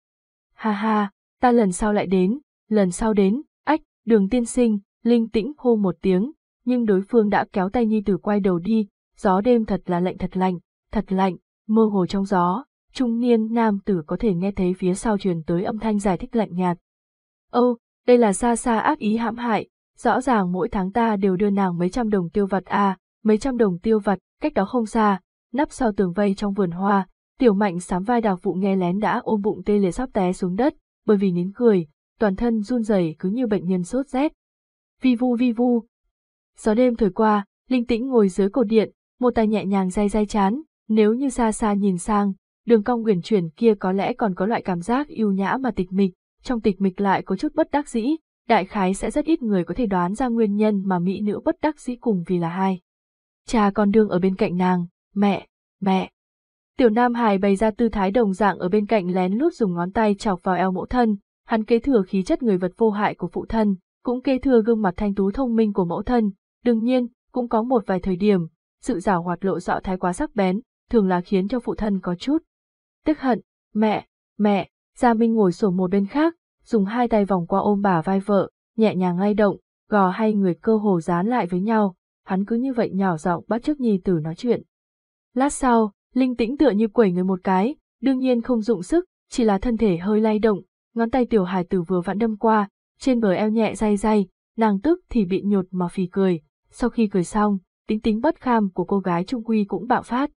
[SPEAKER 2] Ha ha, ta lần sau lại đến, lần sau đến, ách, đường tiên sinh, linh tĩnh hô một tiếng, nhưng đối phương đã kéo tay nhi tử quay đầu đi, gió đêm thật là lạnh thật lạnh, thật lạnh, mơ hồ trong gió, trung niên nam tử có thể nghe thấy phía sau truyền tới âm thanh giải thích lạnh nhạt. Ô, đây là xa xa ác ý hãm hại, rõ ràng mỗi tháng ta đều đưa nàng mấy trăm đồng tiêu vặt à, mấy trăm đồng tiêu vặt, cách đó không xa, nắp sau tường vây trong vườn hoa, tiểu mạnh sám vai đào phụ nghe lén đã ôm bụng tê liệt sắp té xuống đất, bởi vì nín cười, toàn thân run rẩy cứ như bệnh nhân sốt rét. Vi vu vi vu. Gió đêm thổi qua, linh tĩnh ngồi dưới cột điện, một tay nhẹ nhàng day day chán, nếu như xa xa nhìn sang, đường cong uyển chuyển kia có lẽ còn có loại cảm giác yêu nhã mà tịch mịch, trong tịch mịch lại có chút bất đắc dĩ, đại khái sẽ rất ít người có thể đoán ra nguyên nhân mà mỹ nữ bất đắc dĩ cùng vì là hai. Cha con đương ở bên cạnh nàng, mẹ, mẹ. Tiểu Nam Hải bày ra tư thái đồng dạng ở bên cạnh lén lút dùng ngón tay chọc vào eo mẫu thân, hắn kế thừa khí chất người vật vô hại của phụ thân, cũng kế thừa gương mặt thanh tú thông minh của mẫu thân, đương nhiên, cũng có một vài thời điểm, sự giả hoạt lộ rõ thái quá sắc bén, thường là khiến cho phụ thân có chút tức hận, mẹ, mẹ, Gia Minh ngồi sổ một bên khác, dùng hai tay vòng qua ôm bà vai vợ, nhẹ nhàng lay động, gò hai người cơ hồ dán lại với nhau, hắn cứ như vậy nhỏ giọng bắt chước nhi tử nói chuyện. Lát sau, linh tĩnh tựa như quẩy người một cái, đương nhiên không dụng sức, chỉ là thân thể hơi lay động, ngón tay tiểu hài tử vừa vặn đâm qua, trên bờ eo nhẹ day day, nàng tức thì bị nhột mà phì cười, sau khi cười xong, tính tính bất kham của cô gái trung quy cũng bạo phát.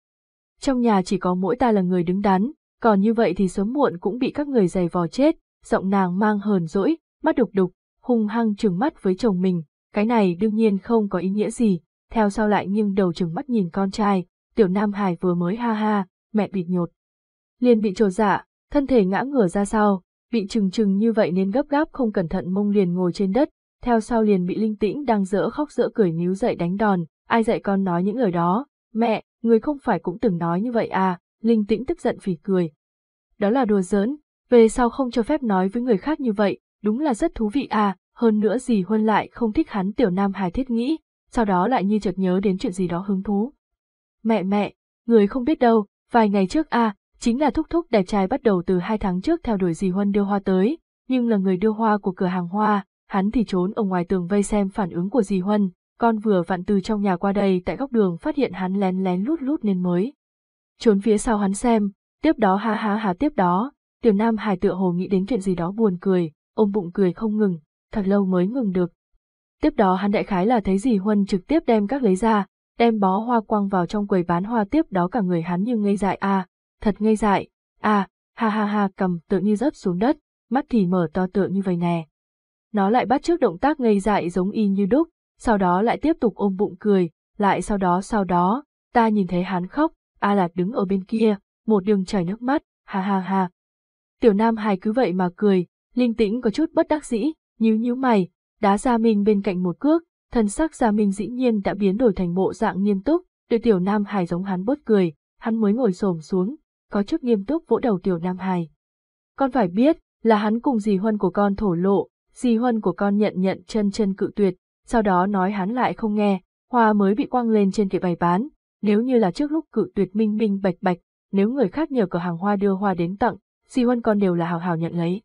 [SPEAKER 2] Trong nhà chỉ có mỗi ta là người đứng đắn, còn như vậy thì sớm muộn cũng bị các người giày vò chết, giọng nàng mang hờn dỗi, mắt đục đục, hung hăng trừng mắt với chồng mình, cái này đương nhiên không có ý nghĩa gì, theo sau lại nghiêng đầu trừng mắt nhìn con trai, tiểu nam hải vừa mới ha ha, mẹ bịt nhột. Liền bị trột dạ, thân thể ngã ngửa ra sau, bị trừng trừng như vậy nên gấp gáp không cẩn thận mông liền ngồi trên đất, theo sau liền bị linh tĩnh đang dỡ khóc dỡ cười níu dậy đánh đòn, ai dạy con nói những lời đó, mẹ, người không phải cũng từng nói như vậy à, linh tĩnh tức giận phỉ cười. Đó là đùa giỡn, về sau không cho phép nói với người khác như vậy, đúng là rất thú vị à, hơn nữa gì Huân lại không thích hắn tiểu nam hài thiết nghĩ, sau đó lại như chợt nhớ đến chuyện gì đó hứng thú. Mẹ mẹ, người không biết đâu, vài ngày trước à, chính là thúc thúc đẹp trai bắt đầu từ hai tháng trước theo đuổi dì Huân đưa hoa tới, nhưng là người đưa hoa của cửa hàng hoa, hắn thì trốn ở ngoài tường vây xem phản ứng của dì Huân, con vừa vặn từ trong nhà qua đây tại góc đường phát hiện hắn lén lén lút lút nên mới. Trốn phía sau hắn xem, tiếp đó ha ha ha tiếp đó, tiểu nam hài tựa hồ nghĩ đến chuyện gì đó buồn cười, ôm bụng cười không ngừng, thật lâu mới ngừng được. Tiếp đó hắn đại khái là thấy dì Huân trực tiếp đem các lấy ra, đem bó hoa quăng vào trong quầy bán hoa tiếp đó cả người hắn như ngây dại à, thật ngây dại, à, ha ha ha cầm tự như rớt xuống đất, mắt thì mở to tựa như vậy nè. Nó lại bắt trước động tác ngây dại giống y như đúc, sau đó lại tiếp tục ôm bụng cười, lại sau đó sau đó, ta nhìn thấy hắn khóc, A Lạt đứng ở bên kia, một đường chảy nước mắt, ha ha ha. Tiểu Nam Hải cứ vậy mà cười, linh tĩnh có chút bất đắc dĩ, nhíu nhíu mày, đá Gia Minh bên cạnh một cước, thân sắc Gia Minh dĩ nhiên đã biến đổi thành bộ dạng nghiêm túc, đôi Tiểu Nam Hải giống hắn bớt cười, hắn mới ngồi xổm xuống, có chút nghiêm túc vỗ đầu Tiểu Nam Hải. Con phải biết, là hắn cùng dì Huân của con thổ lộ, dì Huân của con nhận nhận chân chân cự tuyệt, sau đó nói hắn lại không nghe, hoa mới bị quăng lên trên kệ bày bán, nếu như là trước lúc cự tuyệt minh minh bạch bạch, nếu người khác nhờ cửa hàng hoa đưa hoa đến tặng, dì Huân con đều là hào hào nhận lấy.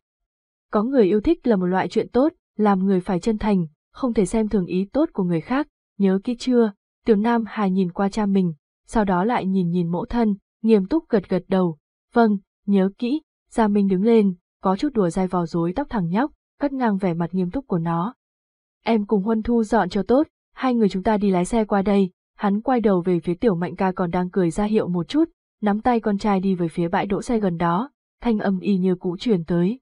[SPEAKER 2] Có người yêu thích là một loại chuyện tốt, làm người phải chân thành, không thể xem thường ý tốt của người khác, nhớ kỹ chưa? Tiểu Nam hài nhìn qua cha mình, sau đó lại nhìn nhìn mẫu thân, nghiêm túc gật gật đầu. Vâng, nhớ kỹ, Gia Minh đứng lên, có chút đùa dai vò rối tóc thằng nhóc, cắt ngang vẻ mặt nghiêm túc của nó. Em cùng Huân Thu dọn cho tốt, hai người chúng ta đi lái xe qua đây, hắn quay đầu về phía tiểu mạnh ca còn đang cười ra hiệu một chút, nắm tay con trai đi về phía bãi đỗ xe gần đó, thanh âm y như cũ truyền tới.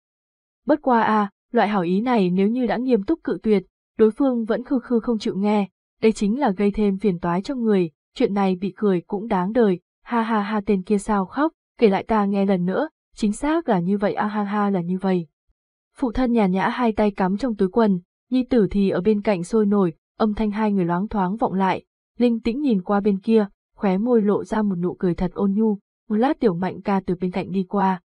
[SPEAKER 2] Bất qua a, loại hảo ý này nếu như đã nghiêm túc cự tuyệt, đối phương vẫn khư khư không chịu nghe, đây chính là gây thêm phiền toái cho người, chuyện này bị cười cũng đáng đời, ha ha ha tên kia sao khóc, kể lại ta nghe lần nữa, chính xác là như vậy a ha ha là như vậy. Phụ thân nhàn nhã hai tay cắm trong túi quần, nhi tử thì ở bên cạnh sôi nổi, âm thanh hai người loáng thoáng vọng lại, linh tĩnh nhìn qua bên kia, khóe môi lộ ra một nụ cười thật ôn nhu, một lát tiểu mạnh ca từ bên cạnh đi qua.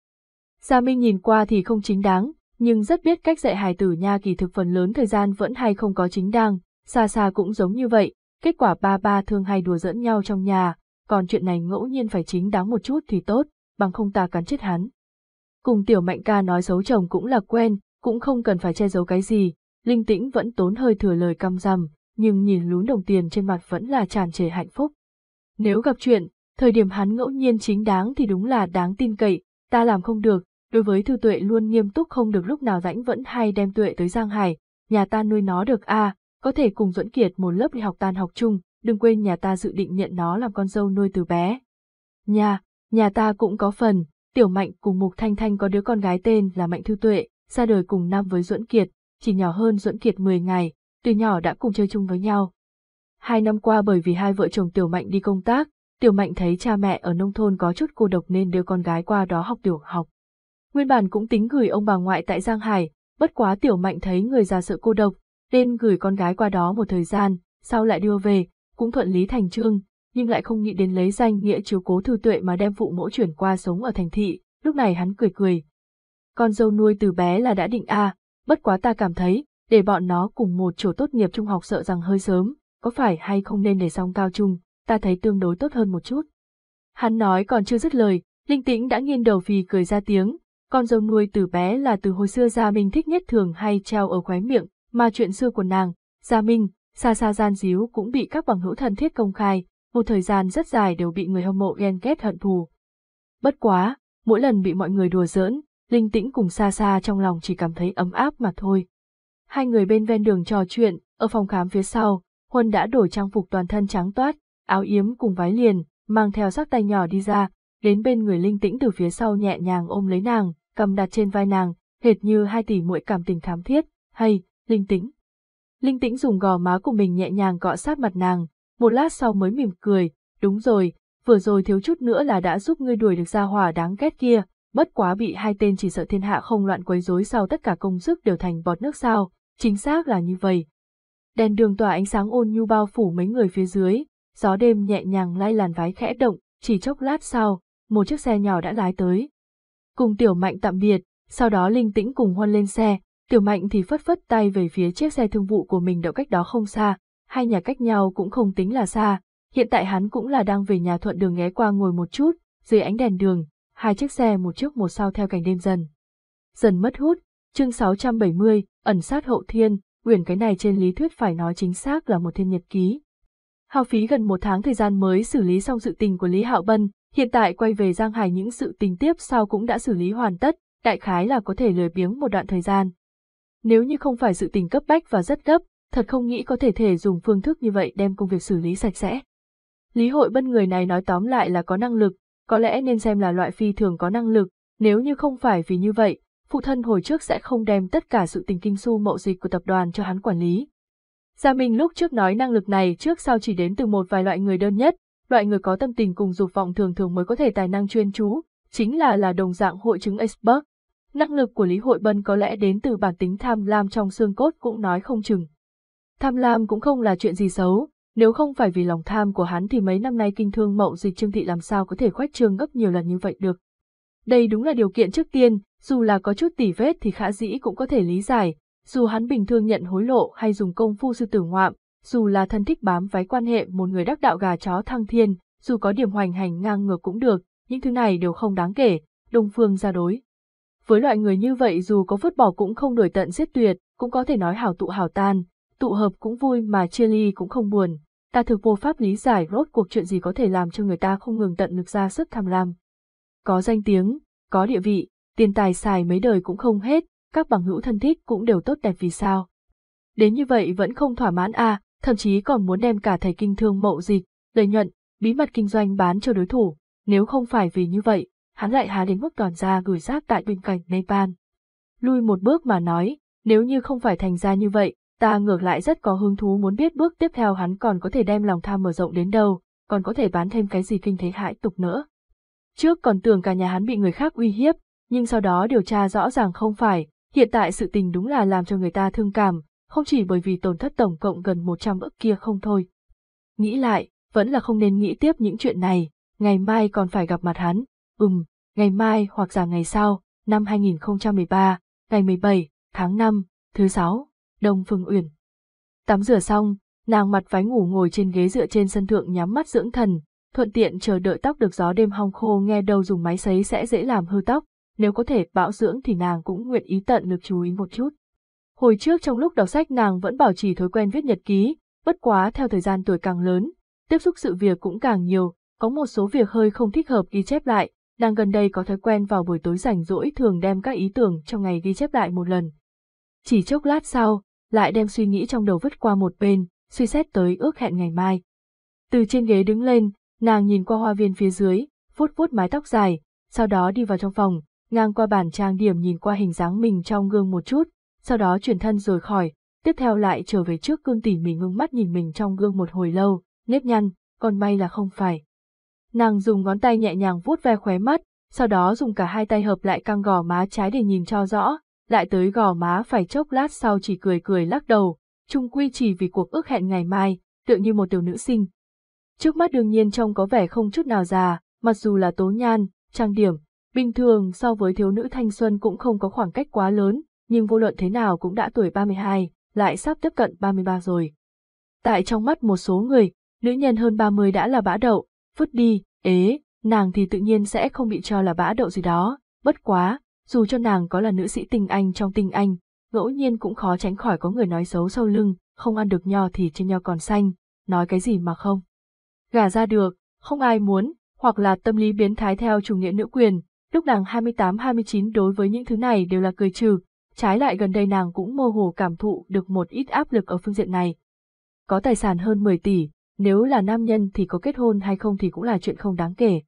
[SPEAKER 2] Gia Minh nhìn qua thì không chính đáng, nhưng rất biết cách dạy hài tử nha kỳ thực phần lớn thời gian vẫn hay không có chính đáng, xa xa cũng giống như vậy, kết quả ba ba thường hay đùa giỡn nhau trong nhà, còn chuyện này ngẫu nhiên phải chính đáng một chút thì tốt, bằng không ta cắn chết hắn. Cùng tiểu mạnh ca nói xấu chồng cũng là quen, cũng không cần phải che giấu cái gì, linh tĩnh vẫn tốn hơi thừa lời căm rằm, nhưng nhìn lún đồng tiền trên mặt vẫn là tràn trề hạnh phúc. Nếu gặp chuyện, thời điểm hắn ngẫu nhiên chính đáng thì đúng là đáng tin cậy, ta làm không được, đối với thư tuệ luôn nghiêm túc không được lúc nào rãnh vẫn hay đem tuệ tới Giang Hải, nhà ta nuôi nó được a, à, có thể cùng Duẫn Kiệt một lớp đi học tan học chung, đừng quên nhà ta dự định nhận nó làm con dâu nuôi từ bé. Nhà, nhà ta cũng có phần, Tiểu Mạnh cùng Mục Thanh Thanh có đứa con gái tên là Mạnh Thư Tuệ, ra đời cùng năm với Duẫn Kiệt, chỉ nhỏ hơn Duẫn Kiệt 10 ngày, từ nhỏ đã cùng chơi chung với nhau. Hai năm qua bởi vì hai vợ chồng Tiểu Mạnh đi công tác, Tiểu Mạnh thấy cha mẹ ở nông thôn có chút cô độc nên đưa con gái qua đó học tiểu học. Nguyên bản cũng tính gửi ông bà ngoại tại Giang Hải, bất quá Tiểu Mạnh thấy người già sợ cô độc, nên gửi con gái qua đó một thời gian, sau lại đưa về, cũng thuận lý thành trương, nhưng lại không nghĩ đến lấy danh nghĩa chiếu cố thư tuệ mà đem phụ mẫu chuyển qua sống ở thành thị, lúc này hắn cười cười. Con dâu nuôi từ bé là đã định a, bất quá ta cảm thấy, để bọn nó cùng một chỗ tốt nghiệp trung học sợ rằng hơi sớm, có phải hay không nên để xong cao trung, ta thấy tương đối tốt hơn một chút. Hắn nói còn chưa dứt lời, linh tĩnh đã nghiêng đầu phì cười ra tiếng, con dâu nuôi từ bé là từ hồi xưa Gia Minh thích nhất thường hay treo ở khóe miệng, mà chuyện xưa của nàng, Gia Minh, xa xa gian díu cũng bị các bằng hữu thân thiết công khai, một thời gian rất dài đều bị người hâm mộ ghen ghét hận thù. Bất quá, mỗi lần bị mọi người đùa giỡn, linh tĩnh cùng xa xa trong lòng chỉ cảm thấy ấm áp mà thôi. Hai người bên ven đường trò chuyện, ở phòng khám phía sau, Huân đã đổi trang phục toàn thân trắng toát, áo yếm cùng váy liền, mang theo sắc tay nhỏ đi ra, đến bên người linh tĩnh từ phía sau nhẹ nhàng ôm lấy nàng, cầm đặt trên vai nàng, hệt như hai tỷ muội cảm tình thám thiết, hay, linh tĩnh. Linh tĩnh dùng gò má của mình nhẹ nhàng cọ sát mặt nàng, một lát sau mới mỉm cười, đúng rồi, vừa rồi thiếu chút nữa là đã giúp ngươi đuổi được ra hỏa đáng ghét kia, bất quá bị hai tên chỉ sợ thiên hạ không loạn quấy rối sau tất cả công sức đều thành bọt nước sao, chính xác là như vậy. Đèn đường tỏa ánh sáng ôn nhu bao phủ mấy người phía dưới, gió đêm nhẹ nhàng lay làn váy khẽ động, chỉ chốc lát sau, một chiếc xe nhỏ đã lái tới. Cùng tiểu mạnh tạm biệt, sau đó linh tĩnh cùng huân lên xe, tiểu mạnh thì phất phất tay về phía chiếc xe thương vụ của mình đậu cách đó không xa, hai nhà cách nhau cũng không tính là xa, hiện tại hắn cũng là đang về nhà thuận đường ghé qua ngồi một chút, dưới ánh đèn đường, hai chiếc xe một trước một sau theo cảnh đêm dần. Dần mất hút, chương 670, ẩn sát hậu thiên, quyển cái này trên lý thuyết phải nói chính xác là một thiên nhật ký. Hao phí gần một tháng thời gian mới xử lý xong sự tình của Lý Hạo Bân, hiện tại quay về Giang Hải những sự tình tiếp sau cũng đã xử lý hoàn tất, đại khái là có thể lười biếng một đoạn thời gian. Nếu như không phải sự tình cấp bách và rất gấp, thật không nghĩ có thể thể dùng phương thức như vậy đem công việc xử lý sạch sẽ. Lý hội bân người này nói tóm lại là có năng lực, có lẽ nên xem là loại phi thường có năng lực, nếu như không phải vì như vậy, phụ thân hồi trước sẽ không đem tất cả sự tình kinh su mậu dịch của tập đoàn cho hắn quản lý. Gia Minh lúc trước nói năng lực này trước sau chỉ đến từ một vài loại người đơn nhất, loại người có tâm tình cùng dục vọng thường thường mới có thể tài năng chuyên chú, chính là là đồng dạng hội chứng iceberg. Năng lực của Lý Hội Bân có lẽ đến từ bản tính tham lam trong xương cốt cũng nói không chừng. Tham lam cũng không là chuyện gì xấu, nếu không phải vì lòng tham của hắn thì mấy năm nay kinh thương mậu dịch Trương Thị làm sao có thể khoách trương gấp nhiều lần như vậy được. Đây đúng là điều kiện trước tiên, dù là có chút tỉ vết thì khả dĩ cũng có thể lý giải, dù hắn bình thường nhận hối lộ hay dùng công phu sư tử ngoạm, dù là thân thích bám váy quan hệ một người đắc đạo gà chó thăng thiên, dù có điểm hoành hành ngang ngược cũng được, những thứ này đều không đáng kể, Đông Phương ra đối. Với loại người như vậy dù có vứt bỏ cũng không đổi tận giết tuyệt, cũng có thể nói hảo tụ hảo tan, tụ hợp cũng vui mà chia ly cũng không buồn. Ta thực vô pháp lý giải rốt cuộc chuyện gì có thể làm cho người ta không ngừng tận lực ra sức tham lam. Có danh tiếng, có địa vị, tiền tài xài mấy đời cũng không hết, các bằng hữu thân thích cũng đều tốt đẹp vì sao. Đến như vậy vẫn không thỏa mãn à, thậm chí còn muốn đem cả thầy kinh thương mậu dịch, lợi nhuận, bí mật kinh doanh bán cho đối thủ, nếu không phải vì như vậy, hắn lại há đến mức toàn ra gửi rác tại bên cạnh Nepal. Lui một bước mà nói, nếu như không phải thành ra như vậy, ta ngược lại rất có hứng thú muốn biết bước tiếp theo hắn còn có thể đem lòng tham mở rộng đến đâu, còn có thể bán thêm cái gì kinh thế hãi tục nữa. Trước còn tưởng cả nhà hắn bị người khác uy hiếp, nhưng sau đó điều tra rõ ràng không phải, hiện tại sự tình đúng là làm cho người ta thương cảm, không chỉ bởi vì tổn thất tổng cộng gần 100 ức kia không thôi. Nghĩ lại, vẫn là không nên nghĩ tiếp những chuyện này, ngày mai còn phải gặp mặt hắn, ừm, ngày mai hoặc giả ngày sau, năm 2013, ngày 17, tháng 5, thứ 6, Đông Phương Uyển. Tắm rửa xong, nàng mặt váy ngủ ngồi trên ghế dựa trên sân thượng nhắm mắt dưỡng thần, thuận tiện chờ đợi tóc được gió đêm hong khô nghe đâu dùng máy sấy sẽ dễ làm hư tóc, nếu có thể bảo dưỡng thì nàng cũng nguyện ý tận lực chú ý một chút. Hồi trước trong lúc đọc sách nàng vẫn bảo trì thói quen viết nhật ký, bất quá theo thời gian tuổi càng lớn, tiếp xúc sự việc cũng càng nhiều, có một số việc hơi không thích hợp ghi chép lại, nàng gần đây có thói quen vào buổi tối rảnh rỗi thường đem các ý tưởng trong ngày ghi chép lại một lần. Chỉ chốc lát sau, lại đem suy nghĩ trong đầu vứt qua một bên, suy xét tới ước hẹn ngày mai. Từ trên ghế đứng lên, nàng nhìn qua hoa viên phía dưới, vuốt vuốt mái tóc dài, sau đó đi vào trong phòng, ngang qua bàn trang điểm nhìn qua hình dáng mình trong gương một chút, sau đó chuyển thân rồi khỏi, tiếp theo lại trở về trước gương tỉ mỉ ngưng mắt nhìn mình trong gương một hồi lâu, nếp nhăn, còn may là không phải. Nàng dùng ngón tay nhẹ nhàng vuốt ve khóe mắt, sau đó dùng cả hai tay hợp lại căng gò má trái để nhìn cho rõ, lại tới gò má phải chốc lát sau chỉ cười cười lắc đầu, chung quy chỉ vì cuộc ước hẹn ngày mai, tựa như một tiểu nữ sinh. Trước mắt đương nhiên trông có vẻ không chút nào già, mặc dù là tố nhan, trang điểm, bình thường so với thiếu nữ thanh xuân cũng không có khoảng cách quá lớn, nhưng vô luận thế nào cũng đã tuổi 32, lại sắp tiếp cận 33 rồi. Tại trong mắt một số người, nữ nhân hơn 30 đã là bã đậu, vứt đi, ế, nàng thì tự nhiên sẽ không bị cho là bã đậu gì đó, bất quá, dù cho nàng có là nữ sĩ tinh anh trong tinh anh, ngẫu nhiên cũng khó tránh khỏi có người nói xấu sau lưng, không ăn được nho thì trên nho còn xanh, nói cái gì mà không. Gả ra được, không ai muốn, hoặc là tâm lý biến thái theo chủ nghĩa nữ quyền, lúc nàng 28-29 đối với những thứ này đều là cười trừ, trái lại gần đây nàng cũng mơ hồ cảm thụ được một ít áp lực ở phương diện này. Có tài sản hơn 10 tỷ, nếu là nam nhân thì có kết hôn hay không thì cũng là chuyện không đáng kể.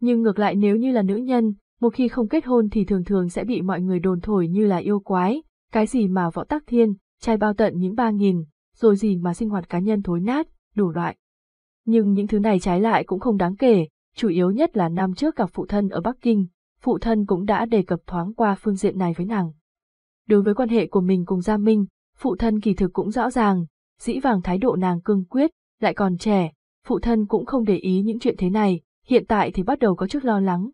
[SPEAKER 2] Nhưng ngược lại nếu như là nữ nhân, một khi không kết hôn thì thường thường sẽ bị mọi người đồn thổi như là yêu quái, cái gì mà võ tắc thiên, trai bao tận những ba nghìn, rồi gì mà sinh hoạt cá nhân thối nát, đủ loại. Nhưng những thứ này trái lại cũng không đáng kể, chủ yếu nhất là năm trước gặp phụ thân ở Bắc Kinh, phụ thân cũng đã đề cập thoáng qua phương diện này với nàng. Đối với quan hệ của mình cùng Gia Minh, phụ thân kỳ thực cũng rõ ràng, dĩ vàng thái độ nàng cương quyết, lại còn trẻ, phụ thân cũng không để ý những chuyện thế này, hiện tại thì bắt đầu có chút lo lắng.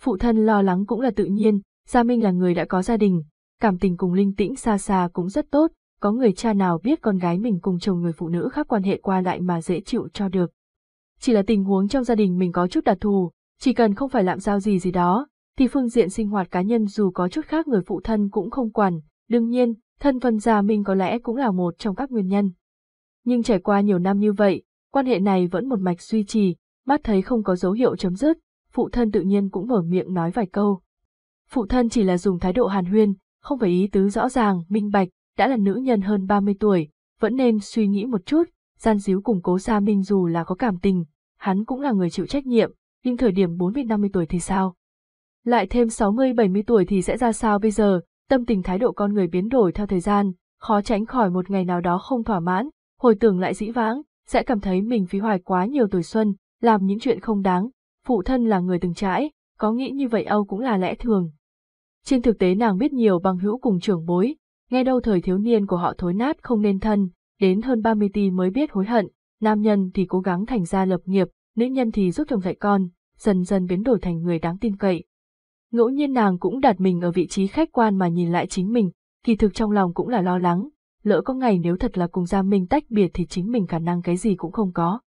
[SPEAKER 2] Phụ thân lo lắng cũng là tự nhiên, Gia Minh là người đã có gia đình, cảm tình cùng linh tĩnh xa xa cũng rất tốt, có người cha nào biết con gái mình cùng chồng người phụ nữ khác quan hệ qua lại mà dễ chịu cho được. Chỉ là tình huống trong gia đình mình có chút đặc thù, chỉ cần không phải làm giao gì gì đó, thì phương diện sinh hoạt cá nhân dù có chút khác người phụ thân cũng không quản, đương nhiên, thân phân Gia Minh có lẽ cũng là một trong các nguyên nhân. Nhưng trải qua nhiều năm như vậy, quan hệ này vẫn một mạch duy trì, mắt thấy không có dấu hiệu chấm dứt, phụ thân tự nhiên cũng mở miệng nói vài câu. Phụ thân chỉ là dùng thái độ hàn huyên, không phải ý tứ rõ ràng, minh bạch, đã là nữ nhân hơn 30 tuổi, vẫn nên suy nghĩ một chút, gian díu cùng cố Sa Minh dù là có cảm tình, hắn cũng là người chịu trách nhiệm, nhưng thời điểm 40-50 tuổi thì sao? Lại thêm 60-70 tuổi thì sẽ ra sao bây giờ, tâm tình thái độ con người biến đổi theo thời gian, khó tránh khỏi một ngày nào đó không thỏa mãn, hồi tưởng lại dĩ vãng, sẽ cảm thấy mình phí hoài quá nhiều tuổi xuân, làm những chuyện không đáng. Phụ thân là người từng trải, có nghĩ như vậy Âu cũng là lẽ thường. Trên thực tế nàng biết nhiều bằng hữu cùng trưởng bối, nghe đâu thời thiếu niên của họ thối nát không nên thân, đến hơn 30 tỷ mới biết hối hận, nam nhân thì cố gắng thành ra lập nghiệp, nữ nhân thì giúp chồng dạy con, dần dần biến đổi thành người đáng tin cậy. Ngẫu nhiên nàng cũng đặt mình ở vị trí khách quan mà nhìn lại chính mình, kỳ thực trong lòng cũng là lo lắng, lỡ có ngày nếu thật là cùng Gia Minh tách biệt thì chính mình khả năng cái gì cũng không có.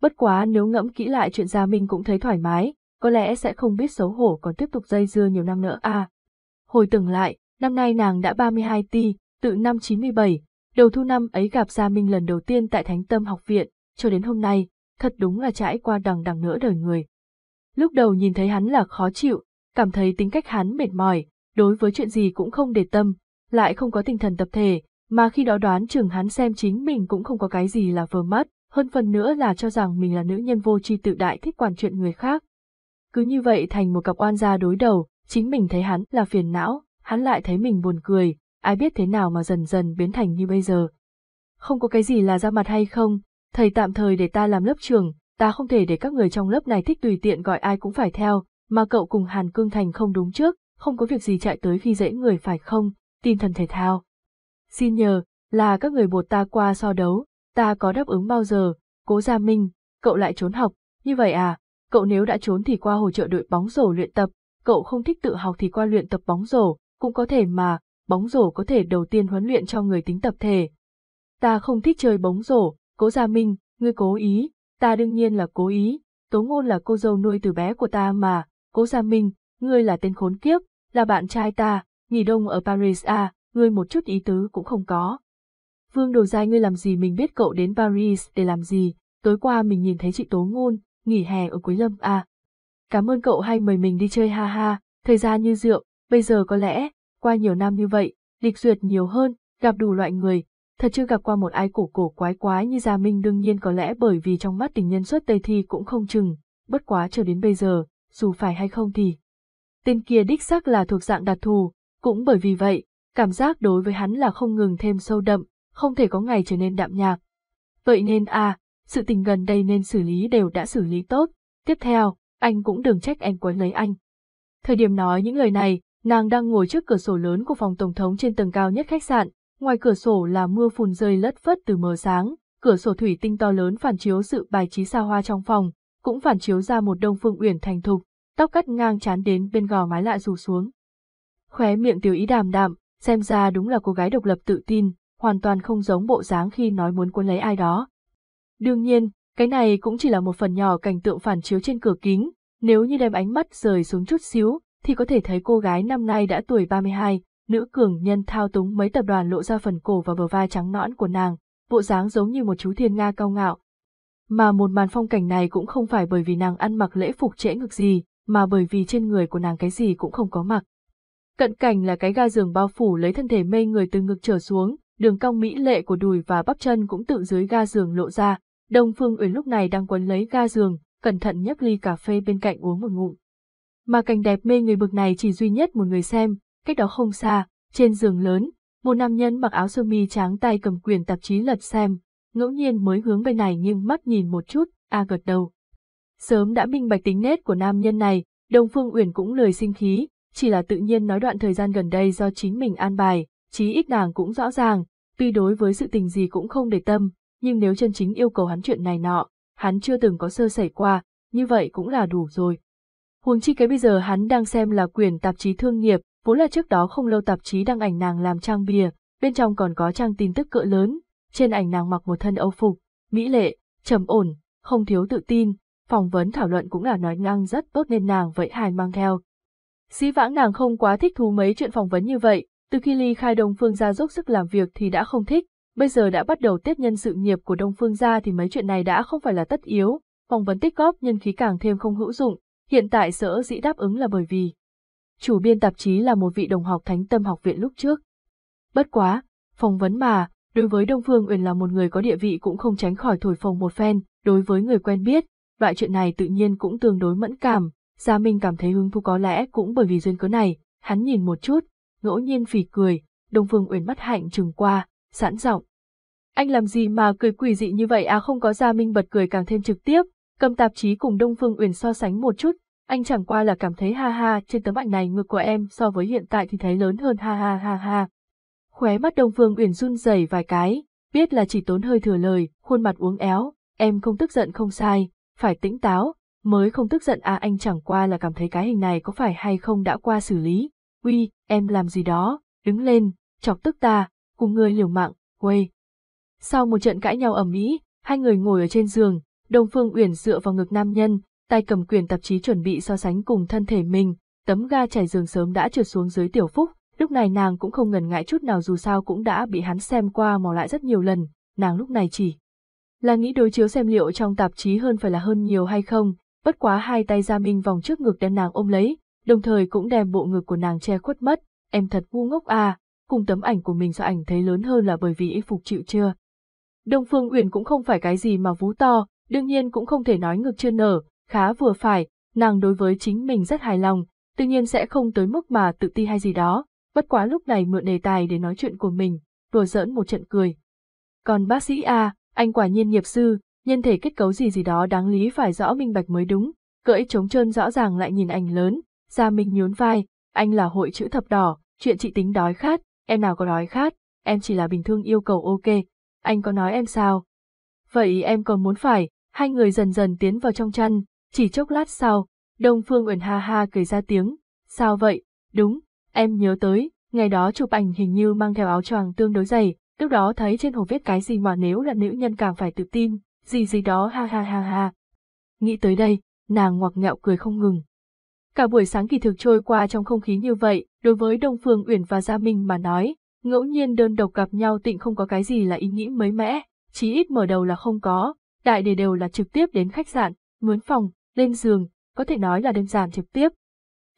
[SPEAKER 2] Bất quá nếu ngẫm kỹ lại chuyện Gia Minh cũng thấy thoải mái, có lẽ sẽ không biết xấu hổ còn tiếp tục dây dưa nhiều năm nữa à. Hồi tưởng lại, năm nay nàng đã 32 ti, tự năm 97, đầu thu năm ấy gặp Gia Minh lần đầu tiên tại Thánh Tâm học viện, cho đến hôm nay, thật đúng là trải qua đằng đằng nữa đời người. Lúc đầu nhìn thấy hắn là khó chịu, cảm thấy tính cách hắn mệt mỏi, đối với chuyện gì cũng không để tâm, lại không có tinh thần tập thể, mà khi đó đoán chừng hắn xem chính mình cũng không có cái gì là vờ mắt, hơn phần nữa là cho rằng mình là nữ nhân vô tri tự đại thích quản chuyện người khác. Cứ như vậy thành một cặp oan gia đối đầu, chính mình thấy hắn là phiền não, hắn lại thấy mình buồn cười, ai biết thế nào mà dần dần biến thành như bây giờ. Không có cái gì là ra mặt hay không, thầy tạm thời để ta làm lớp trường, ta không thể để các người trong lớp này thích tùy tiện gọi ai cũng phải theo, mà cậu cùng Hàn Cương Thành không đúng trước, không có việc gì chạy tới khi dễ người phải không, tin thần thể thao. Xin nhờ, là các người bột ta qua so đấu, ta có đáp ứng bao giờ, cố Gia Minh, cậu lại trốn học, như vậy à, cậu nếu đã trốn thì qua hỗ trợ đội bóng rổ luyện tập, cậu không thích tự học thì qua luyện tập bóng rổ, cũng có thể mà, bóng rổ có thể đầu tiên huấn luyện cho người tính tập thể. Ta không thích chơi bóng rổ, cố Gia Minh, ngươi cố ý, ta đương nhiên là cố ý, Tố Ngôn là cô dâu nuôi từ bé của ta mà, cố Gia Minh, ngươi là tên khốn kiếp, là bạn trai ta, nghỉ đông ở Paris à, ngươi một chút ý tứ cũng không có. Vương đồ dài ngươi làm gì mình biết cậu đến Paris để làm gì, tối qua mình nhìn thấy chị Tố Ngôn, nghỉ hè ở Quế Lâm à. Cảm ơn cậu hay mời mình đi chơi ha ha, thời gian như rượu, bây giờ có lẽ, qua nhiều năm như vậy, lịch duyệt nhiều hơn, gặp đủ loại người, thật chưa gặp qua một ai cổ cổ quái quái như Gia Minh đương nhiên có lẽ bởi vì trong mắt tình nhân xuất Tây Thi cũng không chừng, bất quá chờ đến bây giờ, dù phải hay không thì. Tên kia đích xác là thuộc dạng đặc thù, cũng bởi vì vậy, cảm giác đối với hắn là không ngừng thêm sâu đậm, không thể có ngày trở nên đạm nhạc. Vậy nên à, sự tình gần đây nên xử lý đều đã xử lý tốt, tiếp theo, anh cũng đừng trách em quấy lấy anh. Thời điểm nói những lời này, nàng đang ngồi trước cửa sổ lớn của phòng tổng thống trên tầng cao nhất khách sạn, ngoài cửa sổ là mưa phùn rơi lất phất từ mờ sáng, cửa sổ thủy tinh to lớn phản chiếu sự bài trí xa hoa trong phòng, cũng phản chiếu ra một đông phương uyển thành thục, tóc cắt ngang chán đến bên gò mái lại rủ xuống. Khóe miệng tiểu ý đàm đạm, xem ra đúng là cô gái độc lập tự tin, hoàn toàn không giống bộ dáng khi nói muốn cuốn lấy ai đó. Đương nhiên, cái này cũng chỉ là một phần nhỏ cảnh tượng phản chiếu trên cửa kính, nếu như đem ánh mắt rời xuống chút xíu, thì có thể thấy cô gái năm nay đã tuổi 32, nữ cường nhân thao túng mấy tập đoàn lộ ra phần cổ và bờ vai trắng nõn của nàng, bộ dáng giống như một chú thiên nga cao ngạo. Mà một màn phong cảnh này cũng không phải bởi vì nàng ăn mặc lễ phục trễ ngực gì, mà bởi vì trên người của nàng cái gì cũng không có mặc. Cận cảnh là cái ga giường bao phủ lấy thân thể mê người từ ngực trở xuống, đường cong mỹ lệ của đùi và bắp chân cũng tự dưới ga giường lộ ra. Đông Phương Uyển lúc này đang quấn lấy ga giường, cẩn thận nhấc ly cà phê bên cạnh uống một ngụm. Mà cảnh đẹp mê người bực này chỉ duy nhất một người xem, cách đó không xa, trên giường lớn, một nam nhân mặc áo sơ mi trắng tay cầm quyền tạp chí lật xem, ngẫu nhiên mới hướng bên này nghiêng mắt nhìn một chút, a gật đầu. Sớm đã minh bạch tính nét của nam nhân này, Đông Phương Uyển cũng lời sinh khí, chỉ là tự nhiên nói đoạn thời gian gần đây do chính mình an bài, chí ít nàng cũng rõ ràng, tuy đối với sự tình gì cũng không để tâm, nhưng nếu chân chính yêu cầu hắn chuyện này nọ, hắn chưa từng có sơ sẩy qua, như vậy cũng là đủ rồi. Huống chi cái bây giờ hắn đang xem là quyền tạp chí thương nghiệp, vốn là trước đó không lâu tạp chí đăng ảnh nàng làm trang bìa, bên trong còn có trang tin tức cỡ lớn, trên ảnh nàng mặc một thân âu phục, mỹ lệ, trầm ổn, không thiếu tự tin, phỏng vấn thảo luận cũng là nói năng rất tốt nên nàng vậy hài mang theo. Dĩ vãng nàng không quá thích thú mấy chuyện phỏng vấn như vậy, từ khi ly khai Đông Phương gia dốc sức làm việc thì đã không thích, bây giờ đã bắt đầu tiếp nhân sự nghiệp của Đông Phương gia thì mấy chuyện này đã không phải là tất yếu, phỏng vấn tích góp nhân khí càng thêm không hữu dụng, hiện tại sở dĩ đáp ứng là bởi vì chủ biên tạp chí là một vị đồng học thánh tâm học viện lúc trước. Bất quá, phỏng vấn mà, đối với Đông Phương Uyển là một người có địa vị cũng không tránh khỏi thổi phồng một phen, đối với người quen biết, loại chuyện này tự nhiên cũng tương đối mẫn cảm, Gia Minh cảm thấy hứng thú có lẽ cũng bởi vì duyên cớ này, hắn nhìn một chút, ngẫu nhiên phỉ cười, Đông Phương Uyển mắt hạnh trừng qua, sẵn giọng. Anh làm gì mà cười quỷ dị như vậy à không có Gia Minh bật cười càng thêm trực tiếp, cầm tạp chí cùng Đông Phương Uyển so sánh một chút, Anh chẳng qua là cảm thấy ha ha, trên tấm ảnh này ngực của em so với hiện tại thì thấy lớn hơn ha ha ha ha. Khóe mắt Đông Phương Uyển run rẩy vài cái, biết là chỉ tốn hơi thừa lời, khuôn mặt uống éo, em không tức giận không sai, phải tỉnh táo, mới không tức giận à anh chẳng qua là cảm thấy cái hình này có phải hay không đã qua xử lý. Uy, em làm gì đó, đứng lên, chọc tức ta, cùng người liều mạng, quay. Sau một trận cãi nhau ầm ĩ, hai người ngồi ở trên giường, Đông Phương Uyển dựa vào ngực nam nhân, tay cầm quyền tạp chí chuẩn bị so sánh cùng thân thể mình, tấm ga trải giường sớm đã trượt xuống dưới tiểu phúc, lúc này nàng cũng không ngần ngại chút nào dù sao cũng đã bị hắn xem qua mò lại rất nhiều lần, nàng lúc này chỉ là nghĩ đối chiếu xem liệu trong tạp chí hơn phải là hơn nhiều hay không, bất quá hai tay Gia Minh vòng trước ngực đem nàng ôm lấy, đồng thời cũng đem bộ ngực của nàng che khuất mất, em thật ngu ngốc à, cùng tấm ảnh của mình so ảnh thấy lớn hơn là bởi vì y phục chịu chưa. Đông Phương Uyển cũng không phải cái gì mà vú to, đương nhiên cũng không thể nói ngực chưa nở, khá vừa phải, nàng đối với chính mình rất hài lòng, tự nhiên sẽ không tới mức mà tự ti hay gì đó, bất quá lúc này mượn đề tài để nói chuyện của mình, vừa giỡn một trận cười. Còn bác sĩ A, anh quả nhiên nghiệp sư, nhân thể kết cấu gì gì đó đáng lý phải rõ minh bạch mới đúng, cưỡi trống trơn rõ ràng lại nhìn ảnh lớn, Gia Minh nhún vai, anh là hội chữ thập đỏ, chuyện chị tính đói khát, em nào có đói khát, em chỉ là bình thường yêu cầu ok, anh có nói em sao? Vậy em còn muốn phải, hai người dần dần tiến vào trong chăn, chỉ chốc lát sau, Đông Phương Uyển ha ha cười ra tiếng, sao vậy, đúng, em nhớ tới, ngày đó chụp ảnh hình như mang theo áo choàng tương đối dày, lúc đó thấy trên hồ viết cái gì mà nếu là nữ nhân càng phải tự tin, gì gì đó ha ha ha ha. Nghĩ tới đây, nàng ngoặc nghẹo cười không ngừng. Cả buổi sáng kỳ thực trôi qua trong không khí như vậy, đối với Đông Phương Uyển và Gia Minh mà nói, ngẫu nhiên đơn độc gặp nhau tịnh không có cái gì là ý nghĩ mới mẻ, chí ít mở đầu là không có, đại đề đều là trực tiếp đến khách sạn, mướn phòng, lên giường, có thể nói là đơn giản trực tiếp.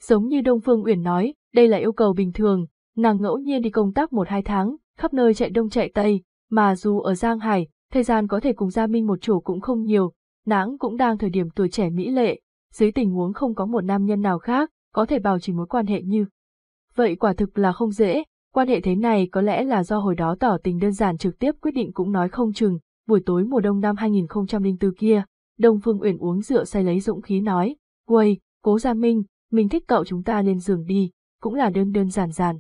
[SPEAKER 2] Giống như Đông Phương Uyển nói, đây là yêu cầu bình thường, nàng ngẫu nhiên đi công tác một hai tháng, khắp nơi chạy đông chạy tây, mà dù ở Giang Hải, thời gian có thể cùng Gia Minh một chỗ cũng không nhiều, nàng cũng đang thời điểm tuổi trẻ mỹ lệ, dưới tình huống không có một nam nhân nào khác, có thể bảo trì mối quan hệ như. Vậy quả thực là không dễ, quan hệ thế này có lẽ là do hồi đó tỏ tình đơn giản trực tiếp quyết định cũng nói không chừng, buổi tối mùa đông năm 2004 kia, Đông Phương Uyển uống rượu say lấy dũng khí nói, Quầy, cố Gia Minh, mình thích cậu chúng ta lên giường đi, cũng là đơn đơn giản giản.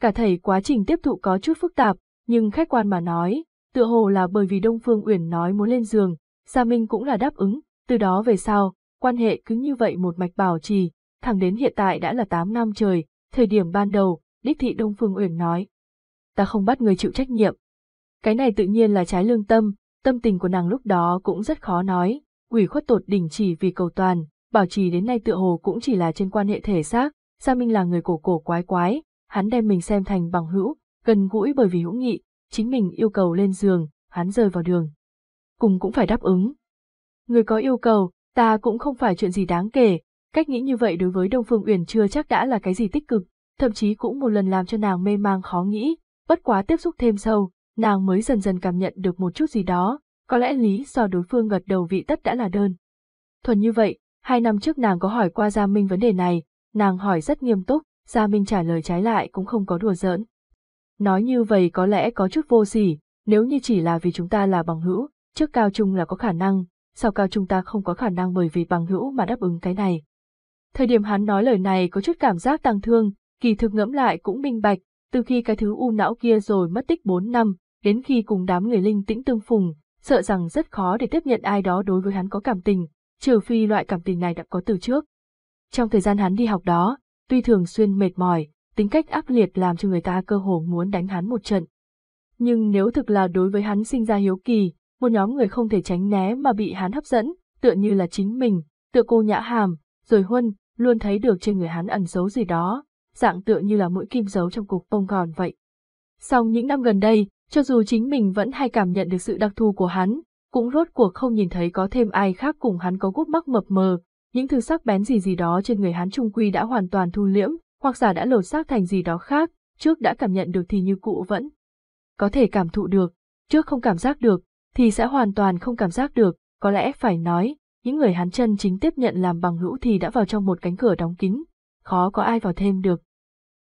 [SPEAKER 2] Cả thầy quá trình tiếp thụ có chút phức tạp, nhưng khách quan mà nói, tựa hồ là bởi vì Đông Phương Uyển nói muốn lên giường, Gia Minh cũng là đáp ứng, từ đó về sau, quan hệ cứ như vậy một mạch bảo trì, thẳng đến hiện tại đã là 8 năm trời, thời điểm ban đầu, đích thị Đông Phương Uyển nói. Ta không bắt người chịu trách nhiệm. Cái này tự nhiên là trái lương tâm, tâm tình của nàng lúc đó cũng rất khó nói, quỷ khuất tột đỉnh chỉ vì cầu toàn, bảo trì đến nay tựa hồ cũng chỉ là trên quan hệ thể xác, Gia Minh là người cổ cổ quái quái, hắn đem mình xem thành bằng hữu, gần gũi bởi vì hữu nghị, chính mình yêu cầu lên giường, hắn rơi vào đường. Cùng cũng phải đáp ứng. Người có yêu cầu, ta cũng không phải chuyện gì đáng kể, cách nghĩ như vậy đối với Đông Phương Uyển chưa chắc đã là cái gì tích cực, thậm chí cũng một lần làm cho nàng mê mang khó nghĩ, bất quá tiếp xúc thêm sâu, nàng mới dần dần cảm nhận được một chút gì đó, có lẽ lý do đối phương gật đầu vị tất đã là đơn. Thuần như vậy, hai năm trước nàng có hỏi qua Gia Minh vấn đề này, nàng hỏi rất nghiêm túc, Gia Minh trả lời trái lại cũng không có đùa giỡn. Nói như vậy có lẽ có chút vô sỉ, nếu như chỉ là vì chúng ta là bằng hữu, trước cao trung là có khả năng, sau cao trung ta không có khả năng bởi vì bằng hữu mà đáp ứng cái này. Thời điểm hắn nói lời này có chút cảm giác tăng thương, kỳ thực ngẫm lại cũng minh bạch, từ khi cái thứ u não kia rồi mất tích 4 năm, đến khi cùng đám người linh tĩnh tương phùng, sợ rằng rất khó để tiếp nhận ai đó đối với hắn có cảm tình, trừ phi loại cảm tình này đã có từ trước. Trong thời gian hắn đi học đó, tuy thường xuyên mệt mỏi, tính cách ác liệt làm cho người ta cơ hồ muốn đánh hắn một trận. Nhưng nếu thực là đối với hắn sinh ra hiếu kỳ, một nhóm người không thể tránh né mà bị hắn hấp dẫn, tựa như là chính mình, tựa cô nhã hàm, rồi huân, luôn thấy được trên người hắn ẩn giấu gì đó, dạng tựa như là mũi kim giấu trong cục bông gòn vậy. Song những năm gần đây, cho dù chính mình vẫn hay cảm nhận được sự đặc thù của hắn, cũng rốt cuộc không nhìn thấy có thêm ai khác cùng hắn có gút mắc mập mờ, những thứ sắc bén gì gì đó trên người hắn trung quy đã hoàn toàn thu liễm, hoặc giả đã lột xác thành gì đó khác, trước đã cảm nhận được thì như cũ vẫn. Có thể cảm thụ được, trước không cảm giác được, thì sẽ hoàn toàn không cảm giác được, có lẽ phải nói, những người hắn chân chính tiếp nhận làm bằng hữu thì đã vào trong một cánh cửa đóng kín, khó có ai vào thêm được.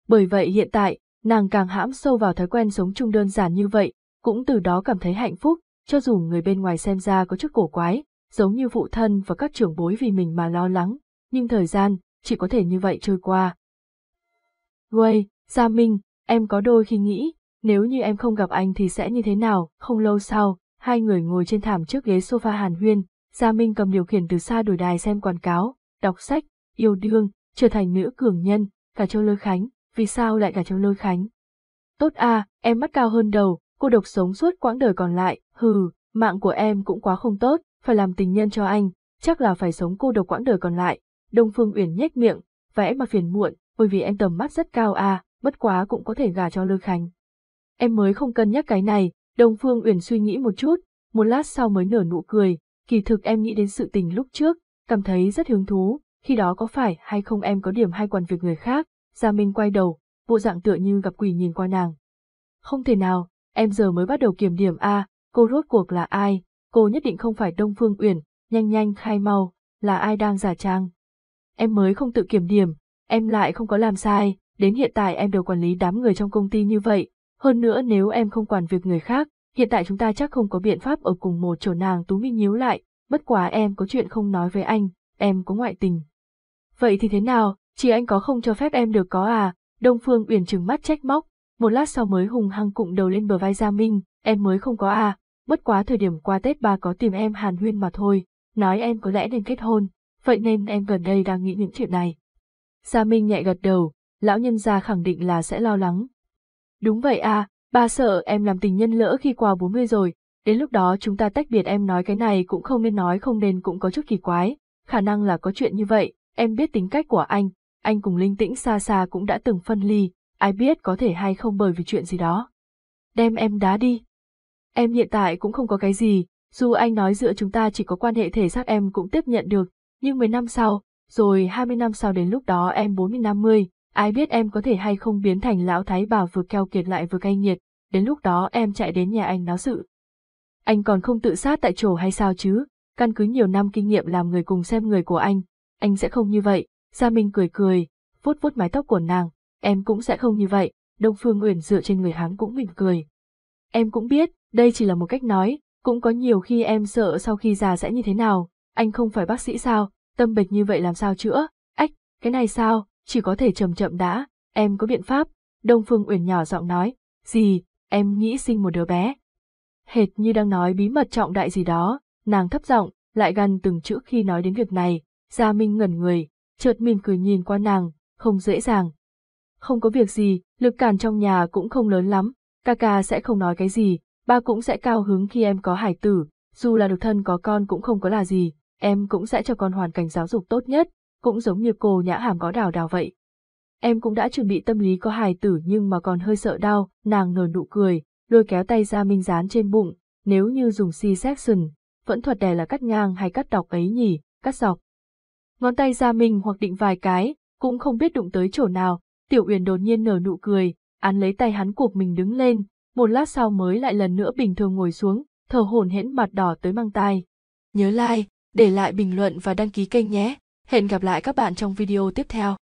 [SPEAKER 2] Bởi vậy hiện tại, nàng càng hãm sâu vào thói quen sống chung đơn giản như vậy, cũng từ đó cảm thấy hạnh phúc, cho dù người bên ngoài xem ra có chút cổ quái, giống như phụ thân và các trưởng bối vì mình mà lo lắng, nhưng thời gian chỉ có thể như vậy trôi qua. Guây, Gia Minh, em có đôi khi nghĩ, nếu như em không gặp anh thì sẽ như thế nào, không lâu sau, hai người ngồi trên thảm trước ghế sofa hàn huyên, Gia Minh cầm điều khiển từ xa đổi đài xem quảng cáo, đọc sách, yêu đương, trở thành nữ cường nhân, cả châu lôi khánh, vì sao lại cả châu lôi khánh? Tốt à, em mắt cao hơn đầu, cô độc sống suốt quãng đời còn lại, hừ, mạng của em cũng quá không tốt, phải làm tình nhân cho anh, chắc là phải sống cô độc quãng đời còn lại. Đông Phương Uyển nhếch miệng, vẽ mà phiền muộn, bởi vì em tầm mắt rất cao à, bất quá cũng có thể gả cho Lôi Khánh. Em mới không cân nhắc cái này, Đông Phương Uyển suy nghĩ một chút, một lát sau mới nở nụ cười, kỳ thực em nghĩ đến sự tình lúc trước, cảm thấy rất hứng thú, khi đó có phải hay không em có điểm hay quản việc người khác, Gia Minh quay đầu, bộ dạng tựa như gặp quỷ nhìn qua nàng. Không thể nào, em giờ mới bắt đầu kiểm điểm a, cô rốt cuộc là ai, cô nhất định không phải Đông Phương Uyển, nhanh nhanh khai mau, là ai đang giả trang. Em mới không tự kiểm điểm, em lại không có làm sai, đến hiện tại em đều quản lý đám người trong công ty như vậy, hơn nữa nếu em không quản việc người khác, hiện tại chúng ta chắc không có biện pháp ở cùng một chỗ nàng Tú Minh nhíu lại, bất quá em có chuyện không nói với anh, em có ngoại tình. Vậy thì thế nào, chỉ anh có không cho phép em được có à, Đông Phương Uyển trừng mắt trách móc, một lát sau mới hùng hăng cụng đầu lên bờ vai Gia Minh, em mới không có à, bất quá thời điểm qua Tết ba có tìm em hàn huyên mà thôi, nói em có lẽ nên kết hôn, vậy nên em gần đây đang nghĩ những chuyện này. Gia Minh nhẹ gật đầu, lão nhân gia khẳng định là sẽ lo lắng. Đúng vậy à, ba sợ em làm tình nhân lỡ khi qua 40 rồi, đến lúc đó chúng ta tách biệt em nói cái này cũng không nên nói không nên cũng có chút kỳ quái, khả năng là có chuyện như vậy, em biết tính cách của anh, anh cùng linh tĩnh xa xa cũng đã từng phân ly, ai biết có thể hay không bởi vì chuyện gì đó. Đem em đá đi. Em hiện tại cũng không có cái gì, dù anh nói giữa chúng ta chỉ có quan hệ thể xác em cũng tiếp nhận được, nhưng 10 năm sau, rồi 20 năm sau đến lúc đó em 40-50, ai biết em có thể hay không biến thành lão thái bà vừa keo kiệt lại vừa cay nghiệt, đến lúc đó em chạy đến nhà anh náo sự. Anh còn không tự sát tại chỗ hay sao chứ, căn cứ nhiều năm kinh nghiệm làm người cùng xem người của anh, anh sẽ không như vậy, Gia Minh cười cười, vuốt vuốt mái tóc của nàng, em cũng sẽ không như vậy, Đông Phương Uyển dựa trên người hắn cũng mỉm cười. Em cũng biết, đây chỉ là một cách nói, cũng có nhiều khi em sợ sau khi già sẽ như thế nào, anh không phải bác sĩ sao, tâm bệnh như vậy làm sao chữa, ách, cái này sao, chỉ có thể chậm chậm đã, em có biện pháp, Đông Phương Uyển nhỏ giọng nói, gì, em nghĩ sinh một đứa bé. Hệt như đang nói bí mật trọng đại gì đó, nàng thấp giọng, lại gần từng chữ khi nói đến việc này, Gia Minh ngẩn người, chợt mỉm cười nhìn qua nàng, không dễ dàng. Không có việc gì, lực cản trong nhà cũng không lớn lắm, ca ca sẽ không nói cái gì, ba cũng sẽ cao hứng khi em có hải tử, dù là độc thân có con cũng không có là gì, em cũng sẽ cho con hoàn cảnh giáo dục tốt nhất, cũng giống như cô nhã hàm có đào đào vậy. Em cũng đã chuẩn bị tâm lý có hài tử nhưng mà còn hơi sợ đau, nàng nở nụ cười, lôi kéo tay ra minh dán trên bụng, nếu như dùng C-section, vẫn thuật đè là cắt ngang hay cắt đọc ấy nhỉ, cắt dọc. Ngón tay ra mình hoặc định vài cái, cũng không biết đụng tới chỗ nào, Tiểu Uyển đột nhiên nở nụ cười, án lấy tay hắn cuộc mình đứng lên, một lát sau mới lại lần nữa bình thường ngồi xuống, thở hổn hển mặt đỏ tới mang tai.
[SPEAKER 1] Nhớ like, để lại bình luận và đăng ký kênh nhé. Hẹn gặp lại các bạn trong video tiếp theo.